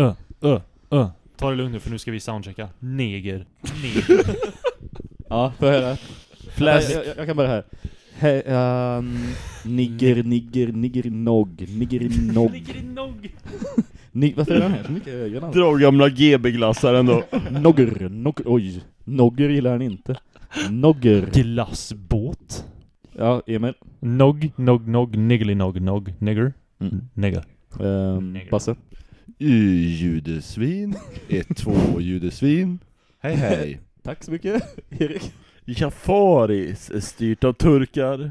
Ö, ö, ö. Ta det lugnt nu för nu ska vi soundchecka. Neger. Neger. Ja, får jag höra? Fläsk. Jag, jag, jag kan börja här. He, um, nigger, nigger, nigger, nog, nigger, nog. Ligger i nog. Ni, varför är den här så mycket ögon? Dra gamla GB-glassar ändå. Nogger, nogger, oj. Nogger gillar han inte. Nogger. Glassbåt. Ja, Emil. Nog, nog, nog, niggly nog, nog, nigger. Mm. Nigger. Um, Nigger. Basse. Y-judesvin. Ett, två judesvin. Hej hej. Tack så mycket, Erik. Jafaris är styrt av turkar.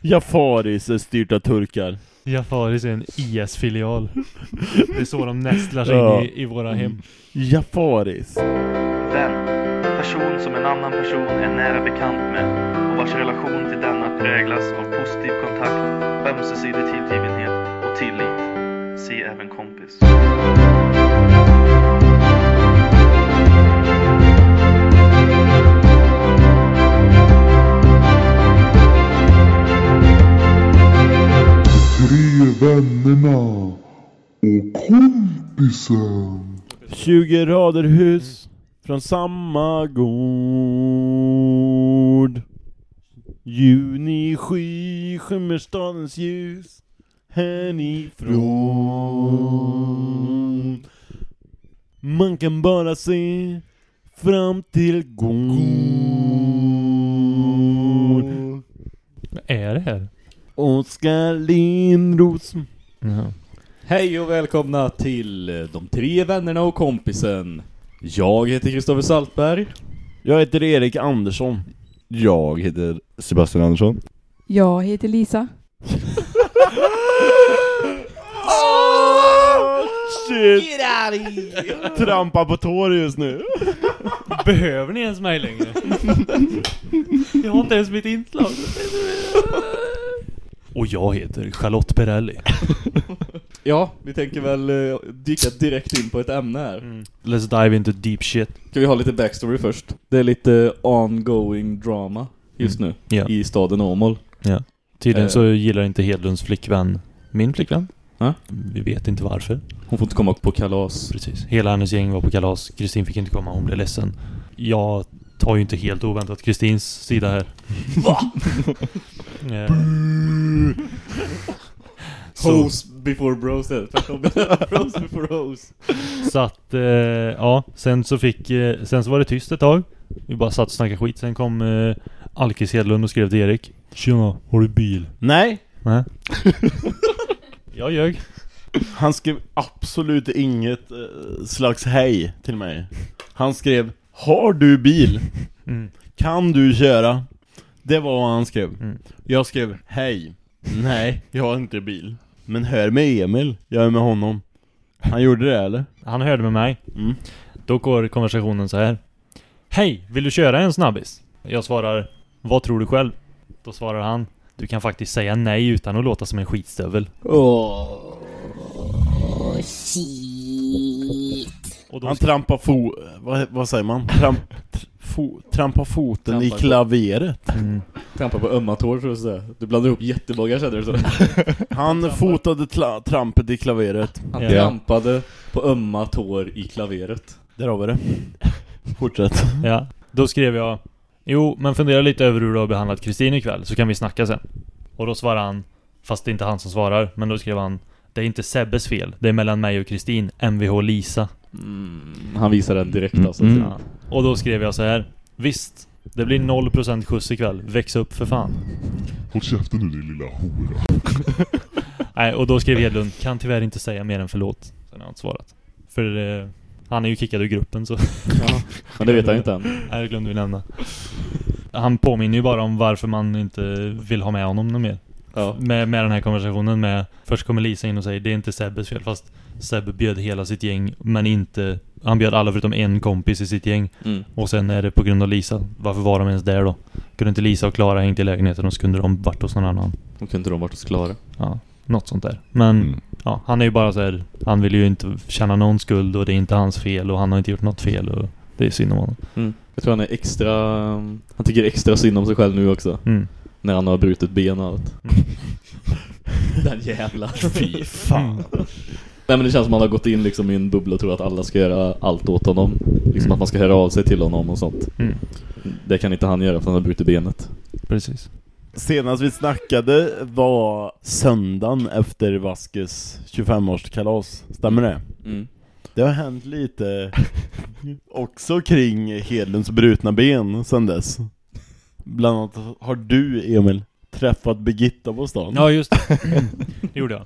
Jafaris är styrt av turkar. Jafaris är en IS-filial. Det är så de nästlar sig Ja. in i, i våra hem. Jafaris. Vän. Person som en annan person är nära bekant med och vars relation till denna präglas av positiv kontakt, ömsesidig tillgivenhet och tillit. Se även kompis. Tre vännerna och kompisen. 20 rader hus från samma gård. Juni sky skymmer stadens ljus härifrån. Man kan bara se fram till gård. Vad är det här? Oskar Lindros. Jaha. Hej och välkomna till eh, De tre vännerna och kompisen. Jag heter Kristoffer Saltberg. Jag heter Erik Andersson. Jag heter Sebastian Andersson. Jag heter Lisa. Shit! Trampa på tår just nu. Behöver ni ens mig längre? Jag har inte ens mitt inslag. Och jag heter Charlotte Perrelli. Ja, vi tänker väl eh, dyka direkt in på ett ämne här. Mm. Let's dive into deep shit. Ska vi ha lite backstory först? Det är lite ongoing drama just nu Ja. i staden Åmål. Tydligen Eh. så gillar inte Hedlunds flickvän min flickvän. Ja. Vi vet inte varför. Hon får inte komma på kalas. Precis. Hela hennes gäng var på kalas. Kristin fick inte komma, hon blev ledsen. Jag tar ju inte helt oväntat Kristins sida här. Va? så, Hose before bros. Tvärtom. bros before hose. så att, eh, ja. Sen så fick, eh, sen så var det tyst ett tag. Vi bara satt och snackade skit. Sen kom eh, Alkis Hedlund och skrev till Erik. Tjena, har du bil? Nej, Nej. jag ljög. han skrev absolut inget eh, slags hej till mig. Han skrev Har du bil? Mm. Kan du köra? Det var vad han skrev. Mm. Jag skrev Hej. Nej, jag har inte bil. Men hör med Emil. Jag är med honom. Han gjorde det eller? Han hörde med mig. Mm. Då går konversationen så här. Hej, vill du köra en snabbis? Jag svarar, vad tror du själv? Då svarar han, du kan faktiskt säga nej utan att låta som en skitstövel. Och då Han trampar fo... Vad, vad säger man? Tramp, tr- fo, trampar foten i Trampar på- klaveret. mm. Trampar på ömma tår tror jag säga. Du blandar ihop jättemånga känner du så. Han fotade tla, trampet i klaveret. Han Ja. trampade på ömma tår i klaveret. Där har vi det. Fortsätt. Ja, då skrev jag Jo, men fundera lite över hur du har behandlat Kristin ikväll så kan vi snacka sen. Och då svarade han Fast det är inte han som svarar, men då skrev han Det är inte Sebbes fel, det är mellan mig och Kristin, Mvh Lisa. Han visar den direkt Mm. alltså. Mm. Ja. Och då skrev jag så här Visst, det blir 0% skjuts ikväll, väx upp för fan. Håll käften nu din lilla hora. Nej, och då skrev Hedlund Kan tyvärr inte säga mer än förlåt. Sen har jag inte svarat. För eh, han är ju kickad ur gruppen så Men det vet han inte än. Nej, det glömde vi nämna. Han påminner ju bara om varför man inte vill ha med honom mer. Ja. Med, med den här konversationen med Först kommer Lisa in och säger Det är inte Sebbes fel fast Sebbe bjöd hela sitt gäng Men inte Han bjöd alla förutom en kompis i sitt gäng Mm. Och sen är det på grund av Lisa Varför var de ens där då? Kunde inte Lisa och Klara hängt i lägenheten och så kunde de varit hos någon annan Då kunde de varit hos Klara. Ja, något sånt där Men Mm. ja, han är ju bara så här. Han vill ju inte känna någon skuld och det är inte hans fel och han har inte gjort något fel och det är synd om honom Mm. Jag tror han är extra... Han tycker extra synd om sig själv nu också. mm. När han har brutit ben och allt. Mm. Den jävla. Fy fan. Nej men det känns som att han har gått in liksom i en bubbla och tror att alla ska göra allt åt honom. Liksom Mm. att man ska höra av sig till honom och sånt. Mm. Det kan inte han göra för han har brutit benet. Precis. Senast vi snackade var söndagen efter Vaskes 25-årskalas. Stämmer det? Mm. Det har hänt lite också kring Hedlunds brutna ben sen dess. Bland annat har du, Emil, träffat Birgitta på stan. Ja, just det. det gjorde jag.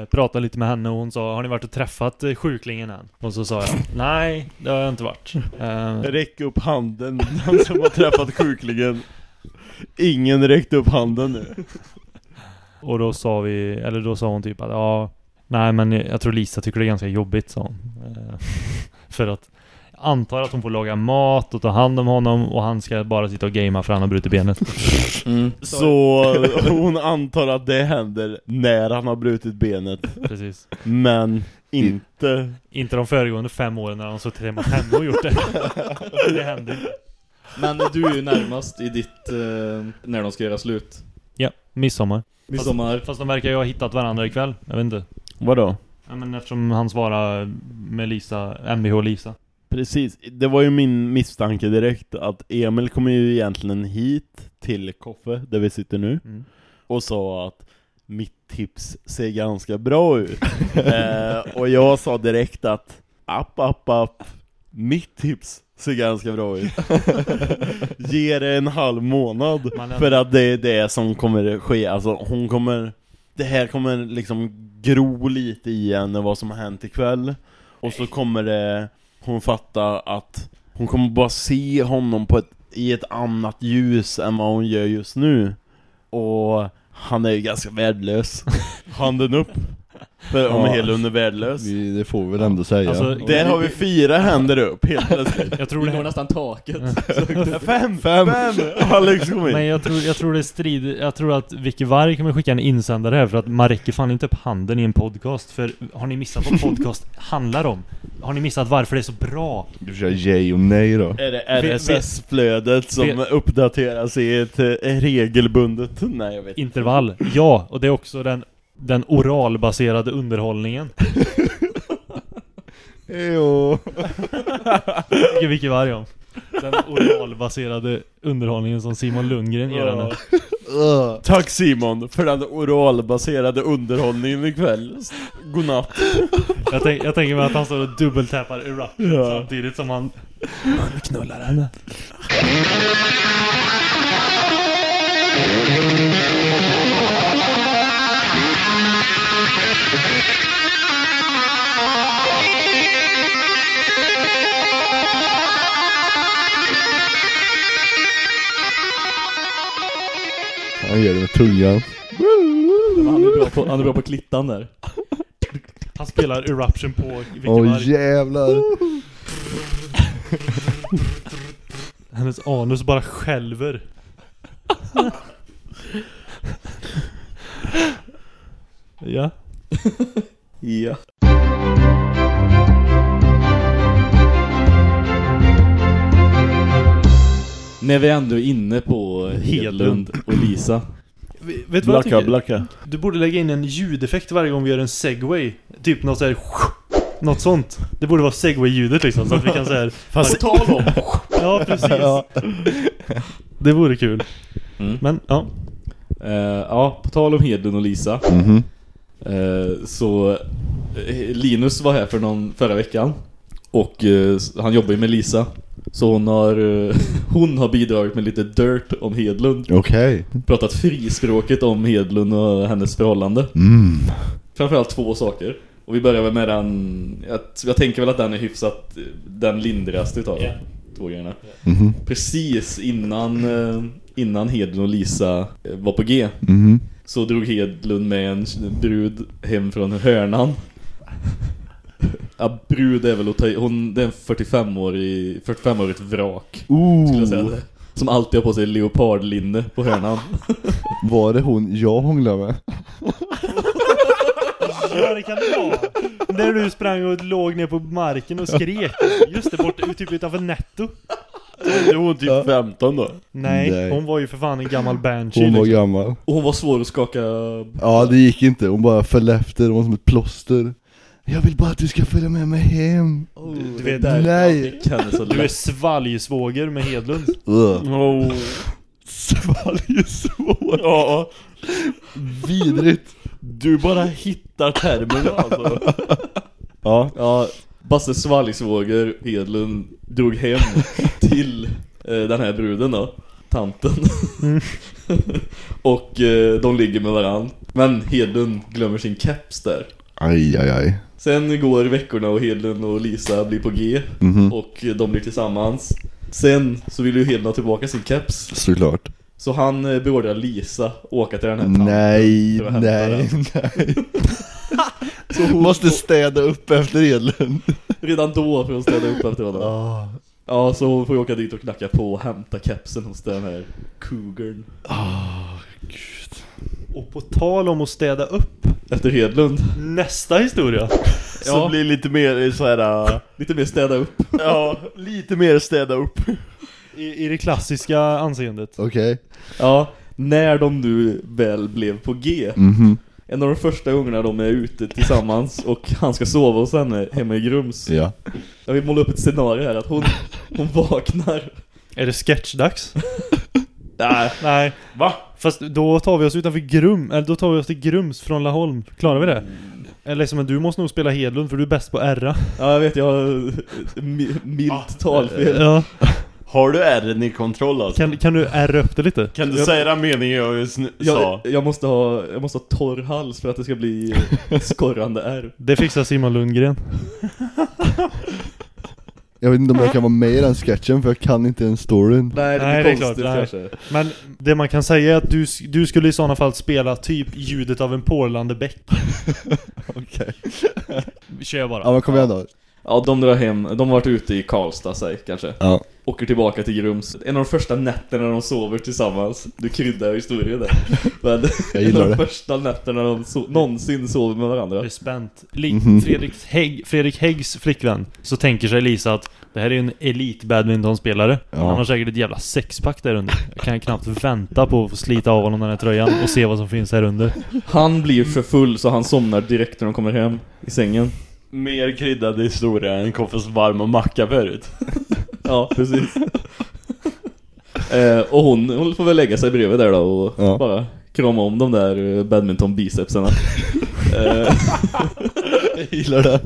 Eh, pratade lite med henne och hon sa Har ni varit och träffat eh, sjuklingen än? Och så sa jag Nej, det har jag inte varit. Eh, Räck upp handen, den som har träffat sjuklingen. Ingen räckte upp handen nu. och då sa vi, eller då sa hon typ att ja Nej men jag tror Lisa tycker det är ganska jobbigt sa hon. Eh, för att jag antar att hon får laga mat och ta hand om honom och han ska bara sitta och gamea för han har brutit benet. Mm. Så hon antar att det händer när han har brutit benet. Precis. Men inte... Inte de föregående fem åren när han suttit hemma henne och gjort det. det händer inte. Men du är ju närmast i ditt, eh, när de ska göra slut. Ja, midsommar. Midsommar. Fast de verkar ju ha hittat varandra ikväll. Jag vet inte. Vadå? Ja, men eftersom han svarar med Lisa, Mvh Lisa. Precis, det var ju min misstanke direkt att Emil kommer ju egentligen hit till Koffe, där vi sitter nu, Mm. och sa att mitt tips ser ganska bra ut. eh, och jag sa direkt att app, app, app, mitt tips ser ganska bra ut. Ge det en halv månad, för att det är det som kommer ske. Alltså hon kommer, det här kommer liksom gro lite i henne vad som har hänt ikväll. Och så kommer det, hon fatta att hon kommer bara se honom på ett, i ett annat ljus än vad hon gör just nu. Och han är ju ganska värdelös. Handen upp. För om Ja. Hedlund är värdelös. Vi, det får vi väl ändå säga. Alltså, Där har vi fyra händer upp helt plötsligt. Jag tror Vi det når nästan taket. Fem! Fem! Alex kom in. men jag tror, jag tror det strider, jag tror att Vicky Varg kommer skicka en insändare här för att man räcker fan inte upp handen i en podcast för har ni missat vad podcast handlar om? Har ni missat varför det är så bra? Du kör yay och nej då. Är det RSS-flödet som uppdateras i ett eh, regelbundet... Nej jag vet inte. Intervall, ja, och det är också den, den oralbaserade underhållningen. Jo. tycker Vicky Varg om. Den oralbaserade underhållningen som Simon Lundgren ger henne. Tack Simon för den oralbaserade underhållningen ikväll. Godnatt. Jag, tänk, jag tänker mig att han står och dubbeltappar Eruption Ja. samtidigt som han knullar henne. Han gör det med tungan. Han är bra på, han är bra på klittan där. Han spelar Eruption på Åh Varg. jävlar. Hennes anus bara skälver. ja. Ja. När vi ändå är inne på Hedlund och Lisa. Vet du vad jag Blacka, blacka. Du borde lägga in en ljudeffekt varje gång vi gör en segway. Typ något såhär Något sånt. Det borde vara segway-ljudet liksom så att vi kan säga Fast Tal om! Ja precis. Det vore kul. Mm. Men ja. Eh, ja, på tal om Hedlund och Lisa. Mhm. Eh, så eh, Linus var här för någon förra veckan. Och eh, han jobbar ju med Lisa. Så hon har, eh, hon har bidragit med lite dirt om Hedlund. Okej. Pratat frispråket om Hedlund och hennes förhållande. Mm. Framförallt två saker. Och vi börjar väl med den, jag, jag tänker väl att den är hyfsat eh, den lindraste utav de två grejerna. Mhm. Precis innan, eh, innan Hedlund och Lisa eh, var på G Mhm. Så drog Hedlund med en brud hem från hörnan. Ja, brud är väl att ta hon, det är en 45-årig, 45-årigt vrak. Skulle jag säga Ooh. det. Som alltid har på sig leopardlinne på hörnan. Var det hon jag hånglade med? Ja det kan det vara. Där du sprang och låg ner på marken och skrek. Just det, bort, typ utanför netto. Är hon typ 15 då? Nej, Nej. hon var ju för fan en gammal banshee Hon var liksom. gammal. Och hon var svår att skaka... Ja det gick inte, hon bara föll efter, hon var som ett plåster. Jag vill bara att du ska följa med mig hem. du vet- Nej. Känner så Du är svalgsvåger med Hedlund. Oh. Svalgsvår. Ja, Vidrigt. du bara hittar termerna alltså. Ja. Ja, Basse Svalgsvåger Hedlund drog hem till eh, den här bruden då, tanten. Mm. och eh, de ligger med varann. Men Hedlund glömmer sin keps där. Aj, aj, aj. Sen går veckorna och Hedlund och Lisa blir på G Mhm. och eh, de blir tillsammans. Sen så vill ju Hedlund ha tillbaka sin keps. Såklart. Så han eh, beordrar Lisa åka till den här tanten. Nej, nej, nej. Hon måste städa upp efter Edlund. Redan då för att städa upp efter honom. Ah. Ja, så hon får åka dit och knacka på och hämta kepsen hos den här cougarn. Och på tal om att städa upp, Efter Hedlund. nästa historia. Som blir lite mer så här. äh, Lite mer städa upp. ja, lite mer städa upp. I, I det klassiska anseendet. Okej. Ja, när de nu väl blev på G. Mhm. En av de första gångerna de är ute tillsammans och han ska sova hos henne hemma i Grums. Ja. Jag vill måla upp ett scenario här att hon, hon vaknar. Är det sketchdags? Nej, Nej. Va? Fast då tar vi oss utanför Grum, eller då tar vi oss till Grums från Laholm. Klarar vi det? Eller som att du måste nog spela Hedlund för du är bäst på R. ja jag vet jag har mi- milt talfel. Ja. Har du R i kontroll alltså? Kan, kan du R upp det lite? Kan du Jag- säga den meningen jag just nu sa? Jag, jag, måste ha, jag måste ha torr hals för att det ska bli skorrande R. Det fixar Simon Lundgren. Jag vet inte om jag kan vara med i den sketchen för jag kan inte en storyn. Nej, det Nej, det är klart, nej. kanske. Men det man kan säga är att du, du skulle i sådana fall spela typ ljudet av en porlande bäck. Okej. Kör jag bara. Ja men kom igen då. Ja, de drar hem, de har varit ute i Karlstad säg kanske. Ja. Åker tillbaka till Grums. En av de första nätterna de sover tillsammans. Du kryddar historien där. Men Jag en av de det. första nätterna de so någonsin sover med varandra. Det är spänt. Li Mhm. Fredrik, Hägg, Fredrik Häggs flickvän, så tänker sig Lisa att det här är ju en elit badmintonspelare. Ja. Han har säkert ett jävla sexpack där under. Jag kan knappt vänta på att få slita av honom den här tröjan och se vad som finns här under. Han blir för full så han somnar direkt när de kommer hem i sängen. Mer kryddad historia än Koffes varma macka förut. Ja, precis. eh, och hon, hon får väl lägga sig bredvid där då och Ja. bara krama om de där eh, badminton-bicepsarna. eh, Jag gillar det.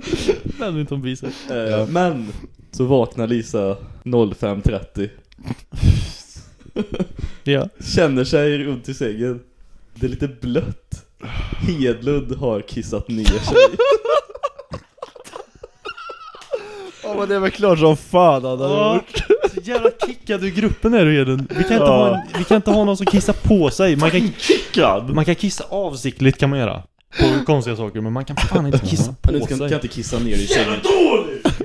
Badminton biceps. eh, Ja. Men så vaknar Lisa 05.30 Ja. Känner sig runt i sängen. Det är lite blött. Hedlund har kissat ner sig. Ja men det är väl klart som fan han hade Ja. gjort. Så jävla kickad ur gruppen är du Hedlund. Vi kan, inte ha en, vi kan inte ha någon som kissar på sig. Man kan, Kickad! man kan kissa avsiktligt kan man göra. På konstiga saker, men man kan fan inte kissa på kan, kan sig. inte kissa ner i sängen.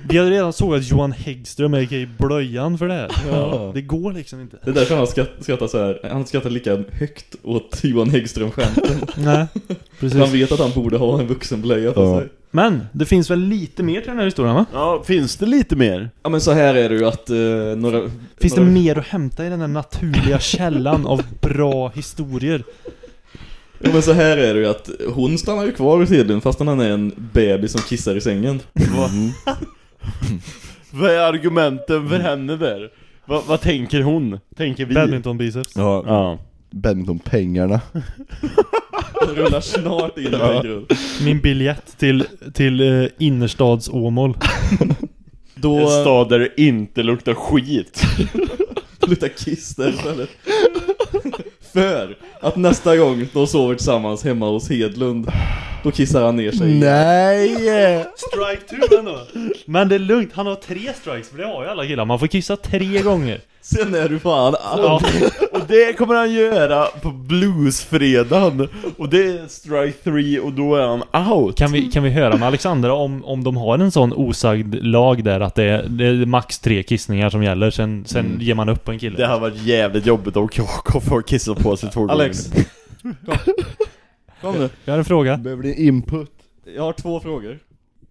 Vi hade redan sågat Johan Häggström, a.k.a. Blöjan, för det här. Ja. Det går liksom inte. Det är därför han skratt, skrattar så här. Han skrattar lika högt åt Johan Häggström-skämten. Nej, Han precis. vet att han borde ha en vuxenblöja på Ja. sig. Men, det finns väl lite mer till den här historien va? Ja, finns det lite mer? Ja men så här är det ju att eh, några... Finns det några, mer att hämta i den här naturliga källan av bra historier? Ja men så här är det ju att hon stannar ju kvar hos Hedlund fast han är en bebis som kissar i sängen. Vad är argumenten för henne där? Va, vad tänker hon? Tänker vi? Badminton biceps. Ja, Ja. Badmintonpengarna. Rullar snart in i Ja. grund. Min biljett till, till eh, innerstads Åmål. Då En stad där det inte luktar skit. luktar kiss där istället. För att nästa gång de sover tillsammans hemma hos Hedlund Då kissar han ner sig Nej! Strike two ändå. Men det är lugnt, han har tre strikes, för det har ju alla killar. Man får kissa tre gånger. Sen är du fan Ja. Och det kommer han göra på bluesfredagen. Och det är strike 3 och då är han out. Kan vi, kan vi höra med Alexandra om, om de har en sån osagd lag där att det är, det är max tre kissningar som gäller, sen, sen ger man upp en kille? Det har varit jävligt jobbigt om Koffe får kissa på sig två Alex gånger. Kom. Kom nu Jag har en fråga. Behöver din input? Jag har två frågor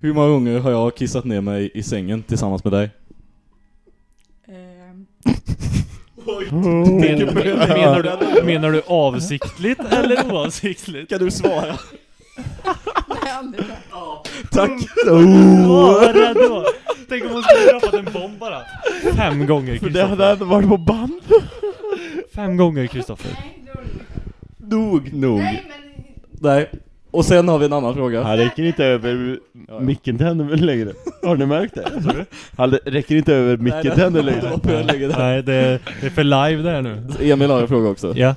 Hur många gånger har jag kissat ner mig i sängen tillsammans med dig? Ehm, Men, menar, du, menar du avsiktligt eller oavsiktligt? Kan du svara? Tack! Var! Tänk om hon skulle droppat en bomb bara. Fem gånger För det hade Kristoffer. ändå varit på band. Fem gånger Kristoffer. Nog! Nog. Nej, men... Nej. Och sen har vi en annan fråga. Han räcker inte över micken till henne längre. Har ni märkt det? Han räcker inte över micken till henne Det längre. Nej, det, det är för live där nu. Emil har en fråga också. Ja.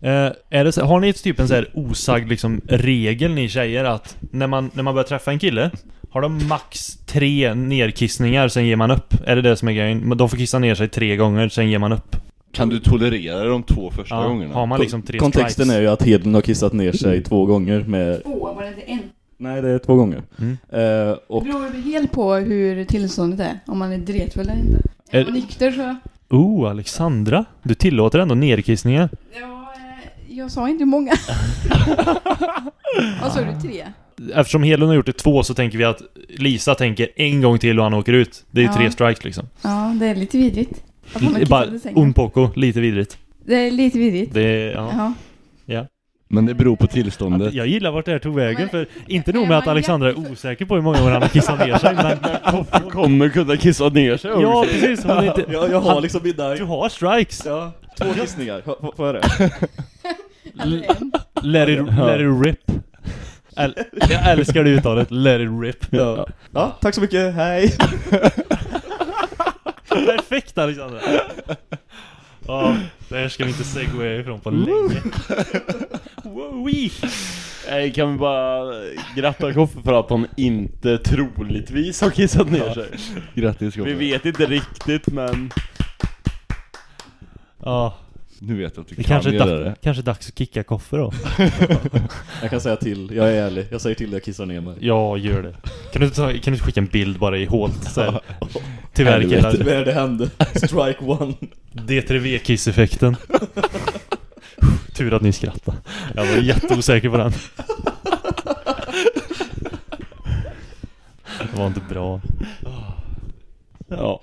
Eh, är det så, har ni ett typ en så här osagd liksom regel ni tjejer att när man, när man börjar träffa en kille har de max tre nerkissningar, sen ger man upp? Är det det som är grejen? De får kissa ner sig tre gånger, sen ger man upp. Kan du tolerera de två första Ja, gångerna? har man liksom tre Kontexten strikes? är ju att Hedlund har kissat ner sig två gånger med... Två, var det inte en? Nej, det är två gånger. Mm. Eh, Det och beror väl helt på hur tillståndet är. Om man är dretfull eller inte. Är Är- man nykter så... Oh, Alexandra! Du tillåter ändå nerkissningar? Ja, eh, jag sa inte hur många. Vad sa du? Tre? Eftersom Hedlund har gjort det två så tänker vi att Lisa tänker en gång till och han åker ut. Det är ju Ja. tre strikes liksom. Ja, det är lite vidrigt. Det är bara un poco, lite vidrigt. Det är lite vidrigt. Det är, ja. Ja. Men det beror på tillståndet. Jag gillar vart det här tog vägen Men- för inte nog med att Alexandra är osäker på hur många gånger han har kissat ner sig men... Kommer kunna kissa ner sig Ja också. precis, hon är inte... jag, jag har Han- liksom mina... Du har strikes! Ja, två kissningar. Får- jag det? Let it, let it rip. Jag älskar det uttalet, let it rip. Ja. ja, tack så mycket. Hej! Perfekt Alexandra! Ja, det här ska vi inte segwaya ifrån på länge. Wowie! Nej, kan vi bara gratta Koffe för att hon inte troligtvis har kissat ner sig. Grattis Vi Koffe. vet inte riktigt men... Ja, Nu vet jag att du det kan kanske är, göra det. kanske är dags att kicka Koffe då. Jag kan säga till, jag är ärlig. Jag säger till när jag kissar ner mig. Ja, gör det. Kan du, ta, kan du skicka en bild bara i hålt? Så här. Tyvärr killar. Tyvärr det hände. Strike one. D3V-kiss-effekten. Tur att ni skrattade. Jag var jätteosäker på den. Det var inte bra. Ja.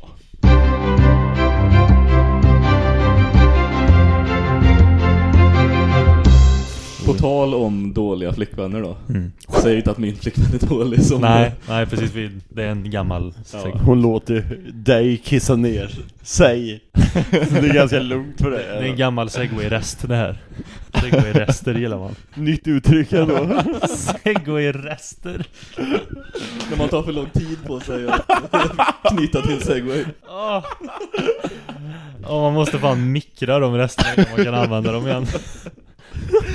På tal om dåliga flickvänner då. Mm. Säg inte att min flickvän är dålig som Nej, nej precis. vi- Det är en gammal... Ja. Hon låter dig kissa ner sig. Så det är ganska lugnt för Det det. är en gammal segway-rest det här. Segway-rester gillar man. Nytt uttryck ändå. Segway-rester. När man tar för lång tid på sig att knyta till segway. Åh. Åh, man måste fan mikra de resterna innan man kan använda dem igen.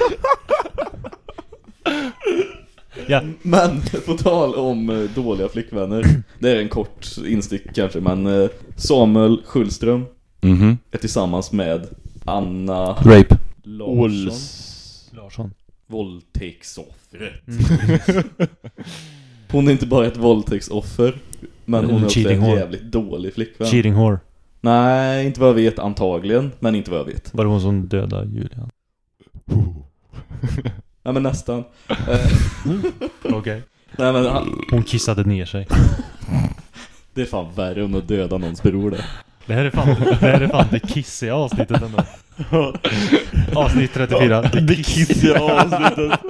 Ja, Men på tal om eh, dåliga flickvänner. Det är en kort instick kanske, men eh, Samuel Schullström Mhm. är tillsammans med Anna Rape. Larsson. Ols. Larsson. Våldtäktsoffret. Hon är inte bara ett våldtäktsoffer, men hon är också en whore. jävligt dålig flickvän. Cheating whore. Nej, inte vad jag vet antagligen, men inte vad jag vet. Var det hon som dödade Julian? Nej men nästan. Okej. nej men han, Hon kissade ner sig. det är fan värre än att döda någons bror det. Det här är fan det, här är fan det kissiga avsnittet ändå. Avsnitt 34. Det kissiga avsnittet.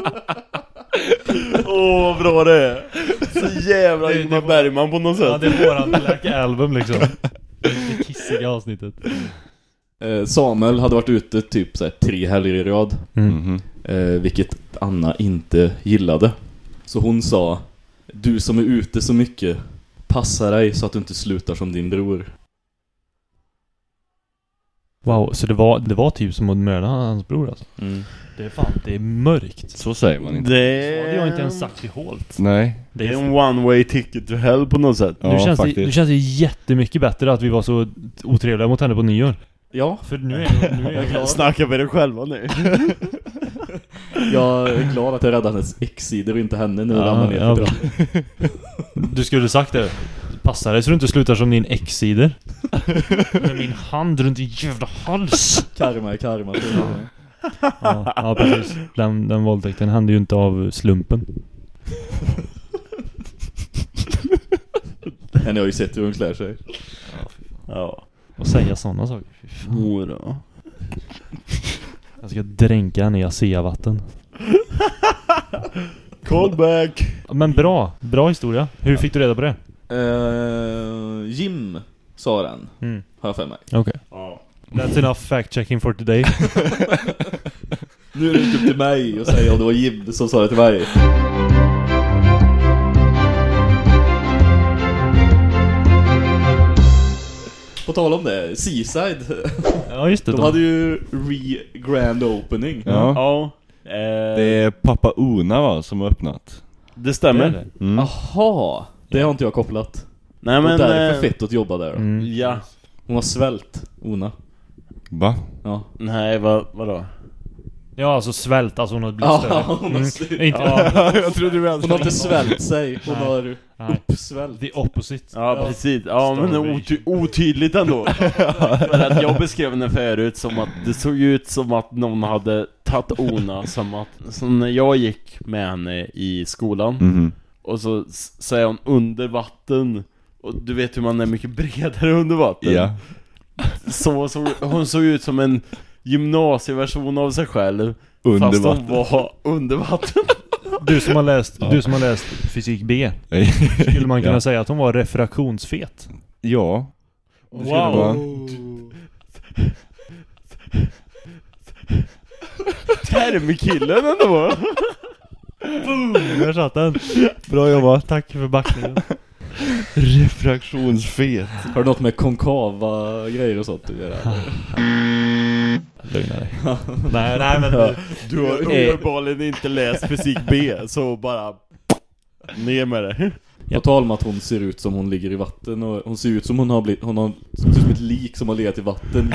Åh vad bra det är. Så jävla Ingmar Bergman på något Ja, sätt. det är våran Black Album liksom. Det kissiga avsnittet. Eh, Samuel hade varit ute typ så här, tre helger i rad. Mhm. Eh, vilket Anna inte gillade. Så hon sa Du som är ute så mycket Passa dig så att du inte slutar som din bror. Wow, så det var, det var typ som att mörda hans bror alltså. Mm. Det är fan, det är mörkt. Så säger man inte. Det Så hade jag inte ens sagt i Holt. Nej. Det är en one way ticket to hell på något sätt. Ja, nu, känns det, faktiskt. nu känns det jättemycket bättre att vi var så otrevliga mot henne på nyår. Ja, För nu är, nu är jag glad. Snacka med dig själva nu. jag är glad att jag räddade hennes ex-sidor och inte henne nu Ja, ramlar ner ja, för bra. Du skulle sagt det. Passa dig så du inte slutar som din ex-sidor. Med min hand runt din jävla hals. Karma är karma. Ja, ja precis. Den, den våldtäkten hände ju inte av slumpen. Henne har ju sett hur hon klär sig. Ja. Och säga sådana saker. Fy fan. Hora. Jag ska dränka henne i ASEA-vatten. Callback. Men bra, bra historia. Hur fick du reda på det? Eh, Jim sa den, Mm. har jag för mig. Okej. Ja. That's enough fact checking for today. Nu är det inte upp till mig att säga om det var Jim som sa det till mig. På tal om det, Seaside, ja just det. de hade ju re-grand opening. Ja. Ja. Eh, Det är pappa Una va, som har öppnat. det stämmer. Det är det. Mm. Jaha, det har inte jag kopplat. Nej och men... därför eh, fett att jobba där. Mm. Ja. Hon har svält, Ona. Va? Ja. Nej, vad, vadå? Ja, alltså svält, alltså hon har blivit större. Ja, hon har Mm. slut. Inte, ja. jag trodde du Hon har inte svält sig, hon Nej. har Nej. uppsvält. The opposite. Ja, Ja. precis. Ja, men oty otydligt ändå. För att jag beskrev henne förut som att det såg ut som att någon hade tagit Ona som att... Som när jag gick med henne i skolan Mhm. och så, så är hon under vatten och du vet hur man är mycket bredare under vatten. Ja. Så, så hon såg ut som en gymnasieversion av sig själv Under fast vatten. hon var under vatten. Du som har läst, du som har läst fysik B, skulle man kunna ja. säga att hon var refraktionsfet? Ja. Det vara. Termkillen ändå! Boom! Där satt den. Bra jobbat. Tack för backningen. Refraktionsfet. Har du något med konkava grejer och sånt att göra? Lugna dig. nej, nej men... Du har Eh. uppenbarligen inte läst fysik B, så bara ner med det. På tal om att hon ser ut som hon ligger i vatten och hon ser ut som hon har blivit, hon har, ser ut som ett lik som har legat i vatten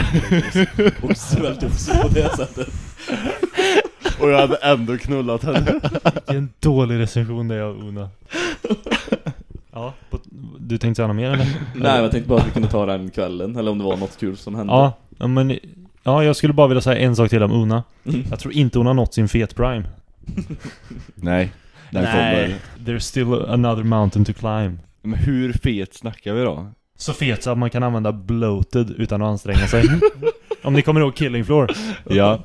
och svält upp sig på det sättet. Och jag hade ändå knullat henne. Vilken dålig recension det är av Una. Ja, du tänkte säga något mer eller? Nej, jag tänkte bara att vi kunde ta den kvällen, eller om det var något kul som hände. Ja, men... Ja, jag skulle bara vilja säga en sak till om Una. Mm. Jag tror inte hon har nått sin fet prime. Nej. Den Nej. kommer. There's still another mountain to climb. Men hur fet snackar vi då? Så fet så att man kan använda bloated utan att anstränga sig. om ni kommer ihåg Killing Floor. Ja.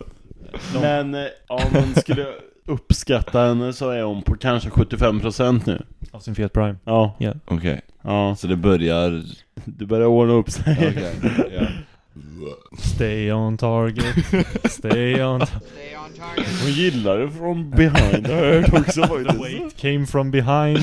Men eh, om man skulle uppskatta henne så är hon på kanske 75% nu. Av sin fet prime. Ja, Okej. ja. Så det börjar... Du börjar ordna upp sig. Okej. Ja. Stay on target. Stay on... Hon gillar det från behind, har jag hört också The faktiskt. weight came from behind.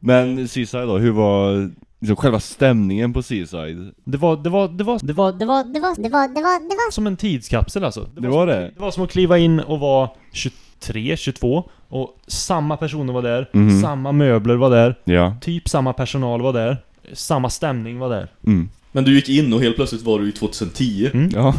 Men Seaside då, hur var liksom själva stämningen på Seaside? Det var, det var, det var, det var, Det var, det var, det var, det var, det var som en tidskapsel alltså. Det var det? Det var som att kliva in och vara 23, 22 och samma personer var där, Mhm. samma möbler var där, Ja. typ samma personal var där, samma stämning var där. Mm. Men du gick in och helt plötsligt var du i 2010. Mm. Ja.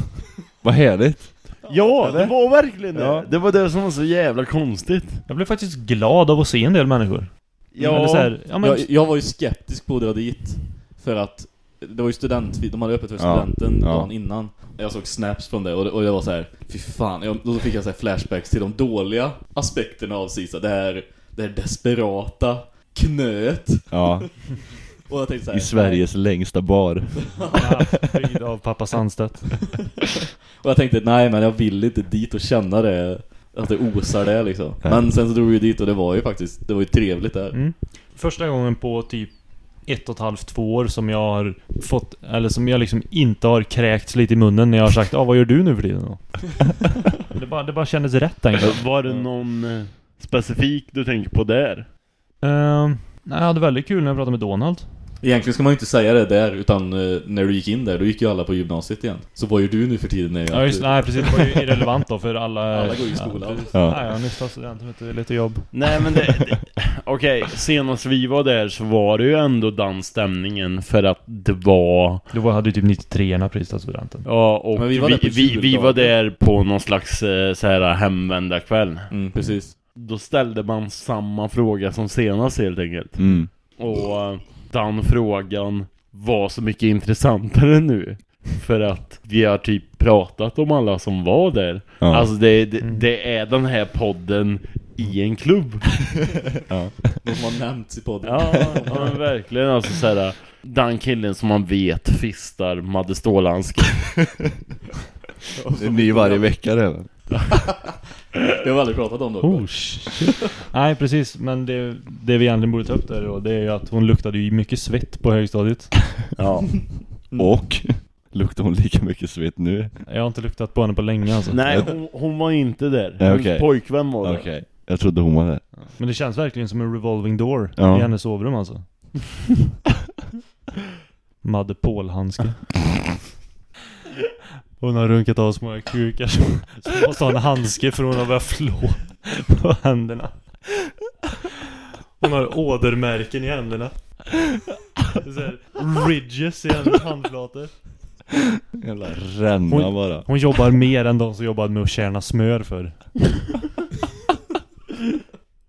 Vad härligt. Ja, det var verkligen det. Ja. Det var det som var så jävla konstigt. Jag blev faktiskt glad av att se en del människor. Ja, Eller så här, ja men... Jag, jag var ju skeptisk på att dra dit. För att det var ju student, de hade öppet för studenten Ja. dagen innan. Jag såg snaps från det och det, och det var så här, fy fan. Jag, då fick jag så här flashbacks till de dåliga aspekterna av Sisa. Det här, det här desperata knöet. Ja. Och jag tänkte så här, I Sveriges längsta bar. Ja, byggd av pappa Sandstedt. Och jag tänkte, nej men jag vill inte dit och känna det. Att det osar det liksom. Ja. Men sen så drog vi dit och det var ju faktiskt, det var ju trevligt där. Mm. Första gången på typ ett och ett halvt, två år som jag har fått, eller som jag liksom inte har kräkts lite i munnen när jag har sagt ah, vad gör du nu för tiden då? det, bara, det bara kändes rätt enkelt. Var det någon eh, specifik du tänker på där? Ehm, nej, jag hade väldigt kul när jag pratade med Donald. Egentligen ska man ju inte säga det där, utan eh, när du gick in där, då gick ju alla på gymnasiet igen. Så vad gör du nu för tiden? När Ja, just, nej precis, det var ju irrelevant då för alla... Alla går i skolan. precis. Ja. Nej, jag nyss studenten, vet du, lite jobb. Nej men det, det okej, senast vi var där så var det ju ändå den stämningen för att det var Du var, hade ju typ 93 när precis studenten. Ja, och Men vi, vi var där på vi, vi, var där på någon slags eh, så här hemvändarkväll. Mm, precis. Då ställde man samma fråga som senast helt enkelt. Mm. Och eh, den frågan var så mycket intressantare nu. För att vi har typ pratat om alla som var där. Ja. Alltså det, det, Mm. det är den här podden i en klubb. ja. De som har nämnts i podden. Ja, ja men verkligen alltså så här. Den killen som man vet fistar Madde Stålandsk. Det är ny varje vecka det. Det har vi aldrig pratat om dock. Oh, shit. Nej, precis. Men det, det vi egentligen borde ta upp där då, det är ju att hon luktade ju mycket svett på högstadiet. Ja. Och luktar hon lika mycket svett nu? Jag har inte luktat på henne på länge alltså. Nej, hon, hon var inte där. Hennes okej. pojkvän var där. Okej, jag trodde hon var där. Men det känns verkligen som en revolving door Ja. i hennes sovrum alltså. Madde Paul-handske. Hon har runkat av små kukar så så måste ha en handske för hon har börjat flå på händerna. Hon har ådermärken i händerna. Så här ridges i hennes handflator. Jävla ränna Hon- bara. Hon jobbar mer än de som jobbade med att kärna smör för.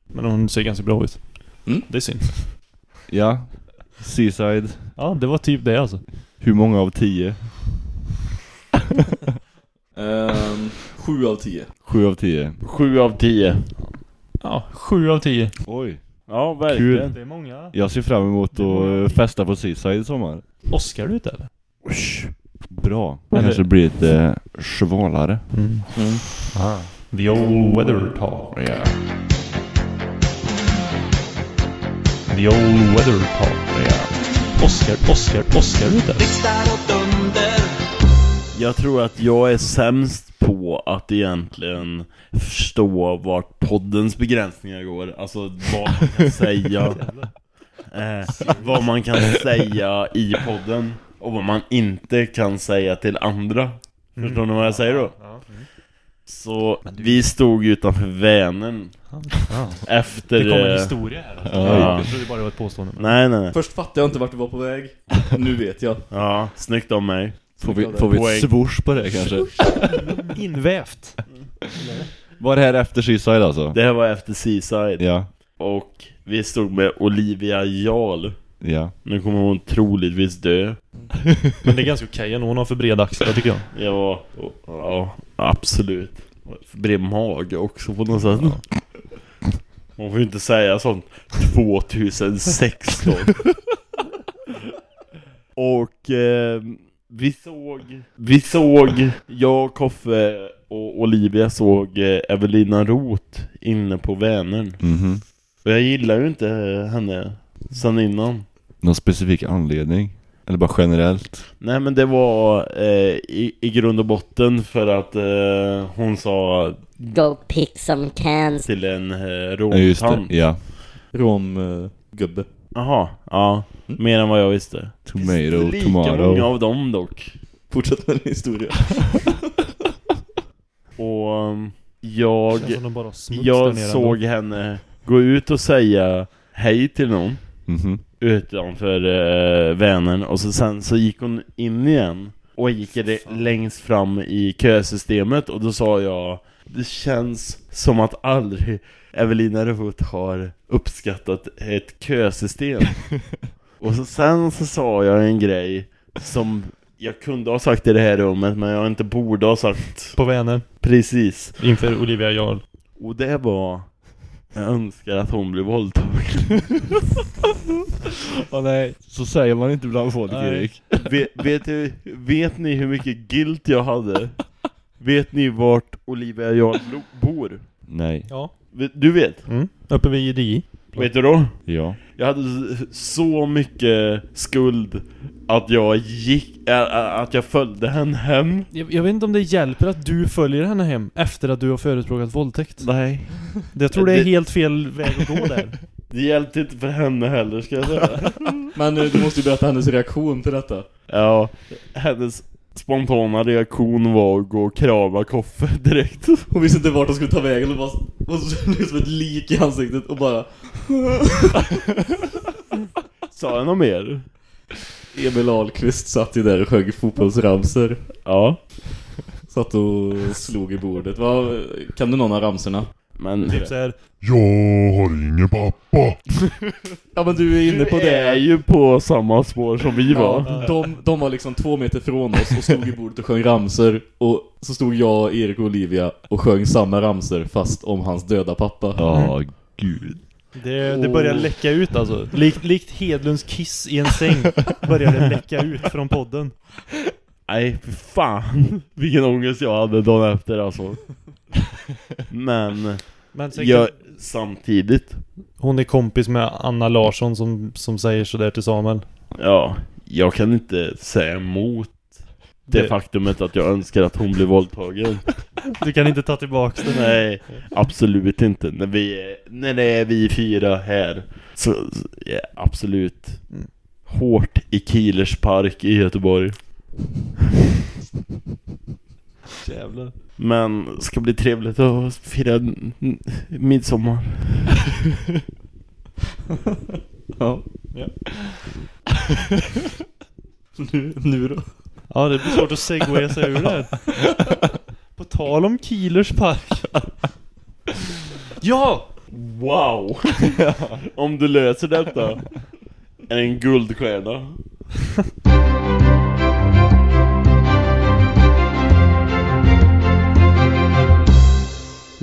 Men hon ser ganska bra ut. Mm. Det är synd. Ja, Seaside. Ja, det var typ det alltså. Hur många av tio? Ehm, sju av tio. Sju av tio. Sju av tio. Ja, sju av tio. Oj. Ja, verkligen. Kul. Det är många. Jag ser fram emot att eh, festa på Seaside i sommar. Oskar du ute eller? Usch. Bra. Eller- Kanske blir lite svalare. Mm. Ah. The old weather talk. Yeah. The old weather talk. Yeah. Oskar, Oskar, Oskar du ute? Jag tror att jag är sämst på att egentligen förstå vart poddens begränsningar går. Alltså vad man kan säga. Eh, vad man kan säga i podden. Och vad man inte kan säga till andra. Förstår ni vad jag säger då? Ja. Så vi stod utanför Vänern Ja. efter... Det kommer en eh, historia här. Alltså. Ja. Jag trodde bara det var ett påstående. Men... Nej, nej, nej. Först fattade jag inte vart du var på väg. Nu vet jag. Ja, snyggt av mig. Får vi, får vi ett swoosh på det kanske? Invävt. Var det här efter Seaside alltså? Det här var efter Seaside. Ja, Och vi stod med Olivia Jarl. ja. Nu kommer hon troligtvis dö. Men det är ganska okej ändå. Hon har för breda axlar tycker jag. Ja, ja absolut. För bred mage också på något sätt. Man får ju inte säga sånt 2016. Och eh, vi såg, vi såg, jag, Koffe och Olivia såg eh, Evelina Roth inne på Vänern. Mhm. Och jag gillar ju inte henne sen innan. Någon specifik anledning? Eller bara generellt? Nej men det var eh, i, i grund och botten för att eh, hon sa Go pick some cans. till en eh, Ja just det, ja. Romgubbe. Jaha, ja. Mer än vad jag visste. Tomato, Lika tomato. många av dem dock. Fortsätt med din historia. Och um, jag, Känns som de bara har smuts där jag nere såg ändå. henne gå ut och säga hej till någon Mhm. utanför uh, Vänern och så sen så gick hon in igen och gick det längst fram i kösystemet och då sa jag det känns som att aldrig Evelina Roth har uppskattat ett kösystem. och så sen så sa jag en grej som jag kunde ha sagt i det här rummet men jag inte borde ha sagt På Vänern. precis. Inför Olivia Jarl. Och det var jag önskar att hon blev våldtagen. Åh nej, så säger man inte bland folk Nej. Erik. vet, vet, du, vet ni hur mycket guilt jag hade? Vet ni vart Olivia Jarl bor? Nej. Ja. Du vet? Mm. Uppe vid IDI. Vet du då? Ja. Jag hade så mycket skuld att jag gick, ä- ä- att jag följde henne hem. Jag, jag vet inte om det hjälper att du följer henne hem efter att du har förespråkat våldtäkt. Nej. Jag tror det är Det- helt fel väg att gå där. Det hjälpte inte för henne heller ska jag säga. Men eh, du måste ju berätta hennes reaktion till detta. ja, hennes spontana reaktion var att gå och krama Koffe direkt. Hon visste inte vart hon skulle ta vägen och bara så liksom ett lik i ansiktet och bara Sa jag något mer? Emil Ahlqvist satt ju där och sjöng fotbollsramsor. Ja. Satt och slog i bordet. Vad, kan du någon av ramsorna? Men Typ såhär, Jag har ingen pappa. Ja men du är inne på du är det. ju på samma spår som vi var. Ja, de, de var liksom två meter från oss och stod i bordet och sjöng ramsor Och så stod jag, Erik och Olivia och sjöng samma ramsor fast om hans döda pappa Ja, gud. det, det börjar läcka ut alltså. Likt, likt Hedlunds kiss i en säng börjar det läcka ut från podden. Nej, för fan. Vilken ångest jag hade dagen efter alltså. Men Men säkert, jag, samtidigt, hon är kompis med Anna Larsson som, som säger sådär till Samuel. ja, jag kan inte säga emot det, Det- faktumet att jag önskar att hon blir våldtagen. Du kan inte ta tillbaks det. Nej, absolut inte. När, vi är, när det är vi fyra här så ja, absolut Mm. hårt i Kielers park i Göteborg. Jävlar. Men ska bli trevligt att fira midsommar. Ja. Ja. nu, nu då? Ja, det blir svårt att segwaya sig ur det här. På tal om Kielers park. Ja! Wow! Om du löser detta är det en guldstjärna.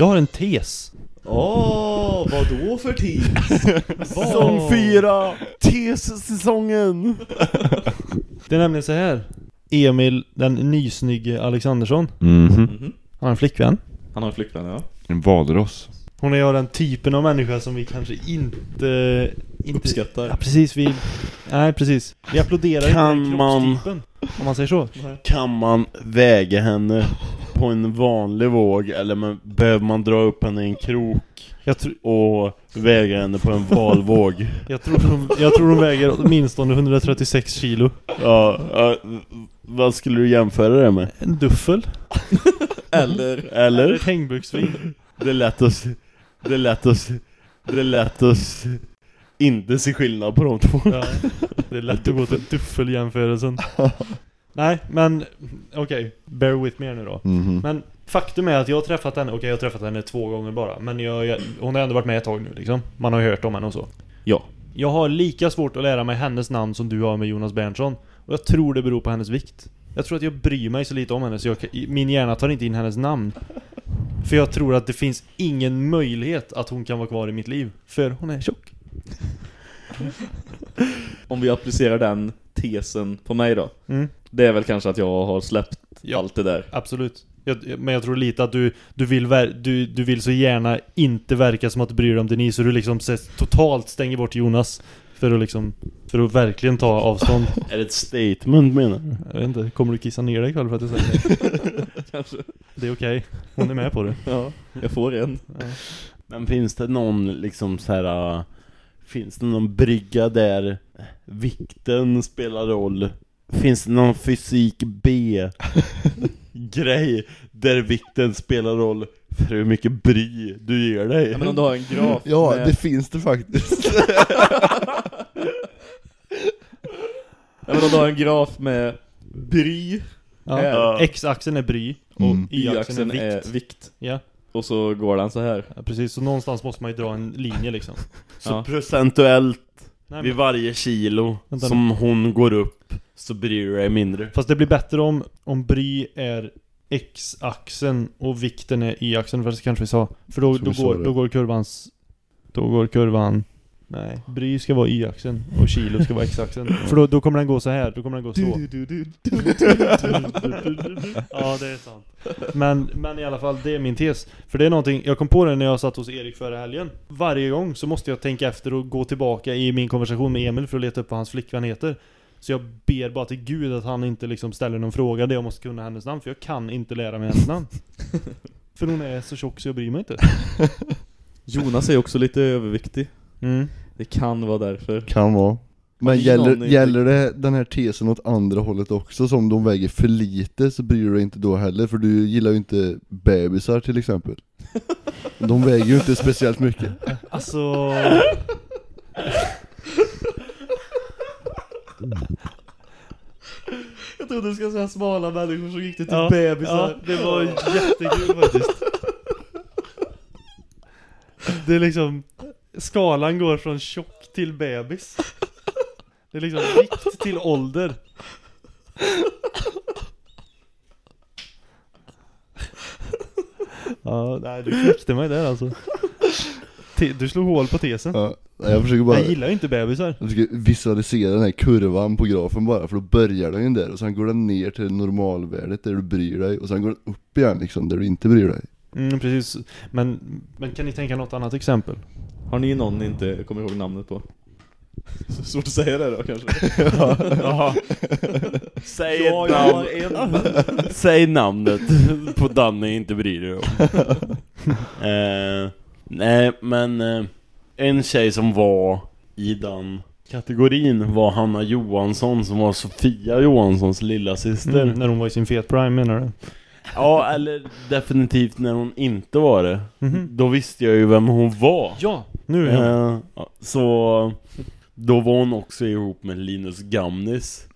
Jag har en tes. Åh, vad då för tid? Säsong 4! TS-säsongen! Det är nämligen så här. Emil, den nysnygge Alexandersson, Mhm. Mhm. har en flickvän. Han har en flickvän, ja. En valross. Hon är ju den typen av människa som vi kanske inte... inte Uppskattar. Ja, precis. Vi... Nej, precis. Vi applåderar Kan inte den man- kroppstypen. Om man säger så. Kan man väga henne på en vanlig våg eller men, behöver man dra upp henne i en krok och väga henne på en valvåg? jag, tror hon, jag tror hon väger åtminstone 136 kilo. Ja, ja, vad skulle du jämföra det med? En duffel. Eller, Eller Eller? ett hängbyxvin. Det att se- Det att se- Det att se- inte se skillnad på de två Ja, det är lätt att gå till duffeljämförelsen. Nej, men okej. Bear with me här nu då. Mhm. Men faktum är att jag har träffat henne, okej jag har träffat henne två gånger bara. Men jag, jag, hon har ändå varit med ett tag nu liksom. Man har ju hört om henne och så. ja. Jag har lika svårt att lära mig hennes namn som du har med Jonas Berntsson. Och jag tror det beror på hennes vikt. Jag tror att jag bryr mig så lite om henne så jag, kan- min hjärna tar inte in hennes namn. För jag tror att det finns ingen möjlighet att hon kan vara kvar i mitt liv. För hon är tjock. Om vi applicerar den tesen på mig då. Mm. Det är väl kanske att jag har släppt Ja. allt det där. Absolut. Jag, men jag tror lite att du, du, vill ver- du, du vill så gärna inte verka som att du bryr dig om Denise så du liksom så, totalt stänger bort Jonas. För att liksom, för att verkligen ta avstånd. Är det ett statement menar du? Jag vet inte, kommer du kissa ner dig ikväll för att jag säger det? Kanske. Det är okej. Hon är med på det. Ja, jag får en. Ja. Men finns det någon liksom så här Finns det någon brygga där vikten spelar roll? Finns det någon fysik B grej där vikten spelar roll för hur mycket bry du ger dig? Ja, men om du har en graf Ja, med... det finns det faktiskt. Ja, men om du har en graf med bry, Ja. Här. X-axeln är bry och Mm. Y-axeln är vikt. är vikt. Ja. Och så går den så här. ja, precis. Så någonstans måste man ju dra en linje liksom. Så Ja. procentuellt Nej, vid varje kilo Vänta nu. som hon går upp så bryr du dig mindre. fast det blir bättre om, om bry är X-axeln och vikten är Y-axeln, för det kanske vi sa. För då, då, går, då går kurvans... Då går kurvan... Nej, bry ska vara Y-axeln och kilo ska vara X-axeln. För då, då kommer den gå så här, då kommer den gå så. ja, det är sant. Men, men i alla fall, det är min tes. För det är någonting, jag kom på det när jag satt hos Erik förra helgen. Varje gång så måste jag tänka efter och gå tillbaka i min konversation med Emil för att leta upp vad hans flickvän heter. Så jag ber bara till gud att han inte liksom ställer någon fråga där jag måste kunna hennes namn, för jag kan inte lära mig hennes namn. för hon är så tjock så jag bryr mig inte. Jonas är också lite överviktig. Mm. Det kan vara därför. Kan vara. Men gäller, gäller det den här tesen åt andra hållet också? Som de väger för lite så bryr du dig inte då heller för du gillar ju inte bebisar till exempel. De väger ju inte speciellt mycket. Alltså... Jag trodde du skulle säga smala människor som gick till Ja, ja, det var jättekul faktiskt. Det är liksom... Skalan går från tjock till bebis. Det är liksom vikt till ålder. Ja, nej du knäckte mig där alltså. Te- Du slog hål på tesen. Ja, jag försöker bara Jag gillar ju inte bebisar. jag försöker visualisera den här kurvan på grafen bara för då börjar den ju där och sen går den ner till normalvärdet där du bryr dig och sen går den upp igen liksom där du inte bryr dig. Mm, precis. Men, men kan ni tänka något annat exempel? Har ni någon ni inte kommer ihåg namnet på? Så svårt att säga det då kanske. Ja. Säg Ja, ett jag namn. Säg namnet på Danne inte bryr dig om. eh, nej, men eh, en tjej som var i den kategorin var Hanna Johansson som var Sofia Johanssons lilla syster. Mm, när hon var i sin fet prime menar du? Ja, eller definitivt när hon inte var det. Mhm. Då visste jag ju vem hon var. Ja, nu är jag Eh, så då var hon också ihop med Linus Gamnis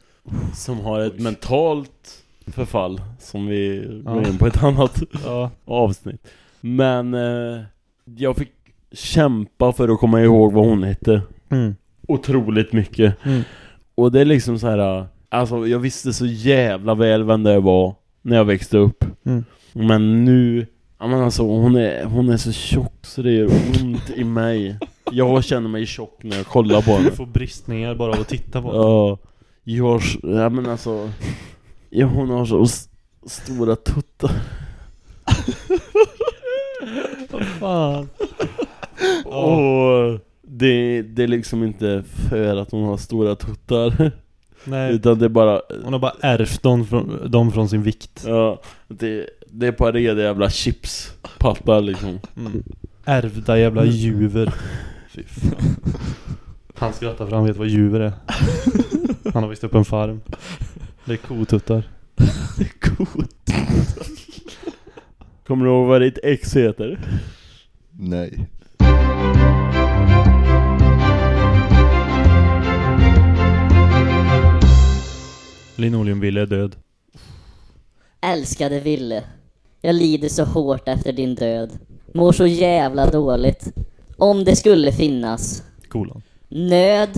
som har ett mentalt förfall som vi går Ja. in på ett annat ja. avsnitt. Men eh, jag fick kämpa för att komma ihåg vad hon hette Mm. otroligt mycket. Mm. Och det är liksom så här. Alltså jag visste så jävla väl vem det var när jag växte upp. Mm. Men nu, ja men alltså hon är, hon är så tjock så det gör ont i mig. Jag känner mig tjock när jag kollar på Du henne. får bristningar bara av att titta på henne. Ja, jag, ja men alltså, ja, hon har så stora tuttar. Fan. Och det, det är liksom inte för att hon har stora tuttar. Nej, Utan det är bara, hon har bara ärvt dem från, dem från sin vikt. ja, det, det är på reda jävla chipspattar liksom. Mm. Ärvda jävla juver. Fy fan. Han skrattar för han vet vad juver är. Han har visst upp en farm. Det är kotuttar. God. Kommer du ihåg vad ditt ex heter? Nej. Linoleumville är död. Älskade Ville. Jag lider så hårt efter din död. Mår så jävla dåligt. Om det skulle finnas Kolon. nöd,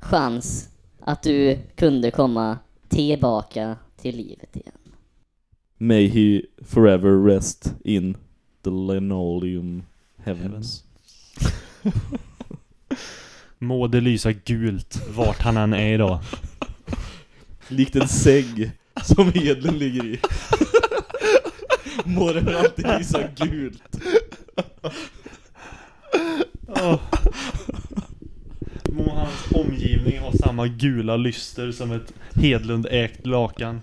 chans att du kunde komma tillbaka till livet igen. May he forever rest in the linoleum heavens. Må det lysa gult vart han än är idag. Likt en sägg som Hedlund ligger i. Må det alltid lysa gult. Oh. Må hans omgivning ha samma gula lyster som ett Hedlund-ägt lakan.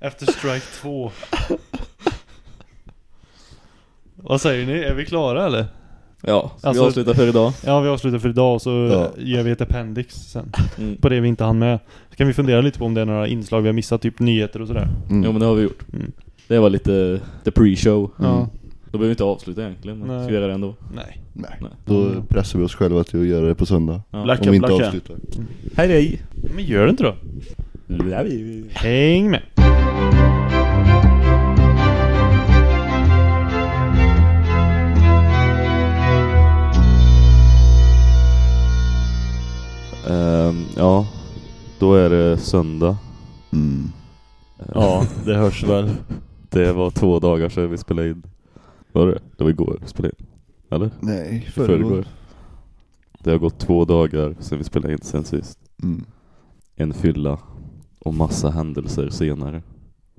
Efter strike 2. Vad säger ni? Är vi klara eller? Ja, Alltså- vi avsluta för idag? Ja, vi avslutar för idag och så Ja. ger vi ett appendix sen. Mm. På det vi inte hann med. Så kan vi fundera lite på om det är några inslag vi har missat, typ nyheter och sådär. Mm. Jo men det har vi gjort. Mm. Det var lite the pre-show. Ja. Då behöver vi inte avsluta egentligen, men Nej. ska vi göra det ändå? Nej. Nej. Nej. Då pressar vi oss själva till att göra det på söndag. Ja. Blacka, Om vi inte blacka. avslutar. Hej hej! Men gör det inte då. Häng med. Ehm, ja, då är det söndag. Mm. Ja, det hörs väl. Det var två dagar sedan vi spelade in. Var det? Det var igår vi spelade in. Eller? Nej, Förrgår. förrgår. Det har gått två dagar sedan vi spelade in sen sist. Mm. En fylla och massa händelser senare.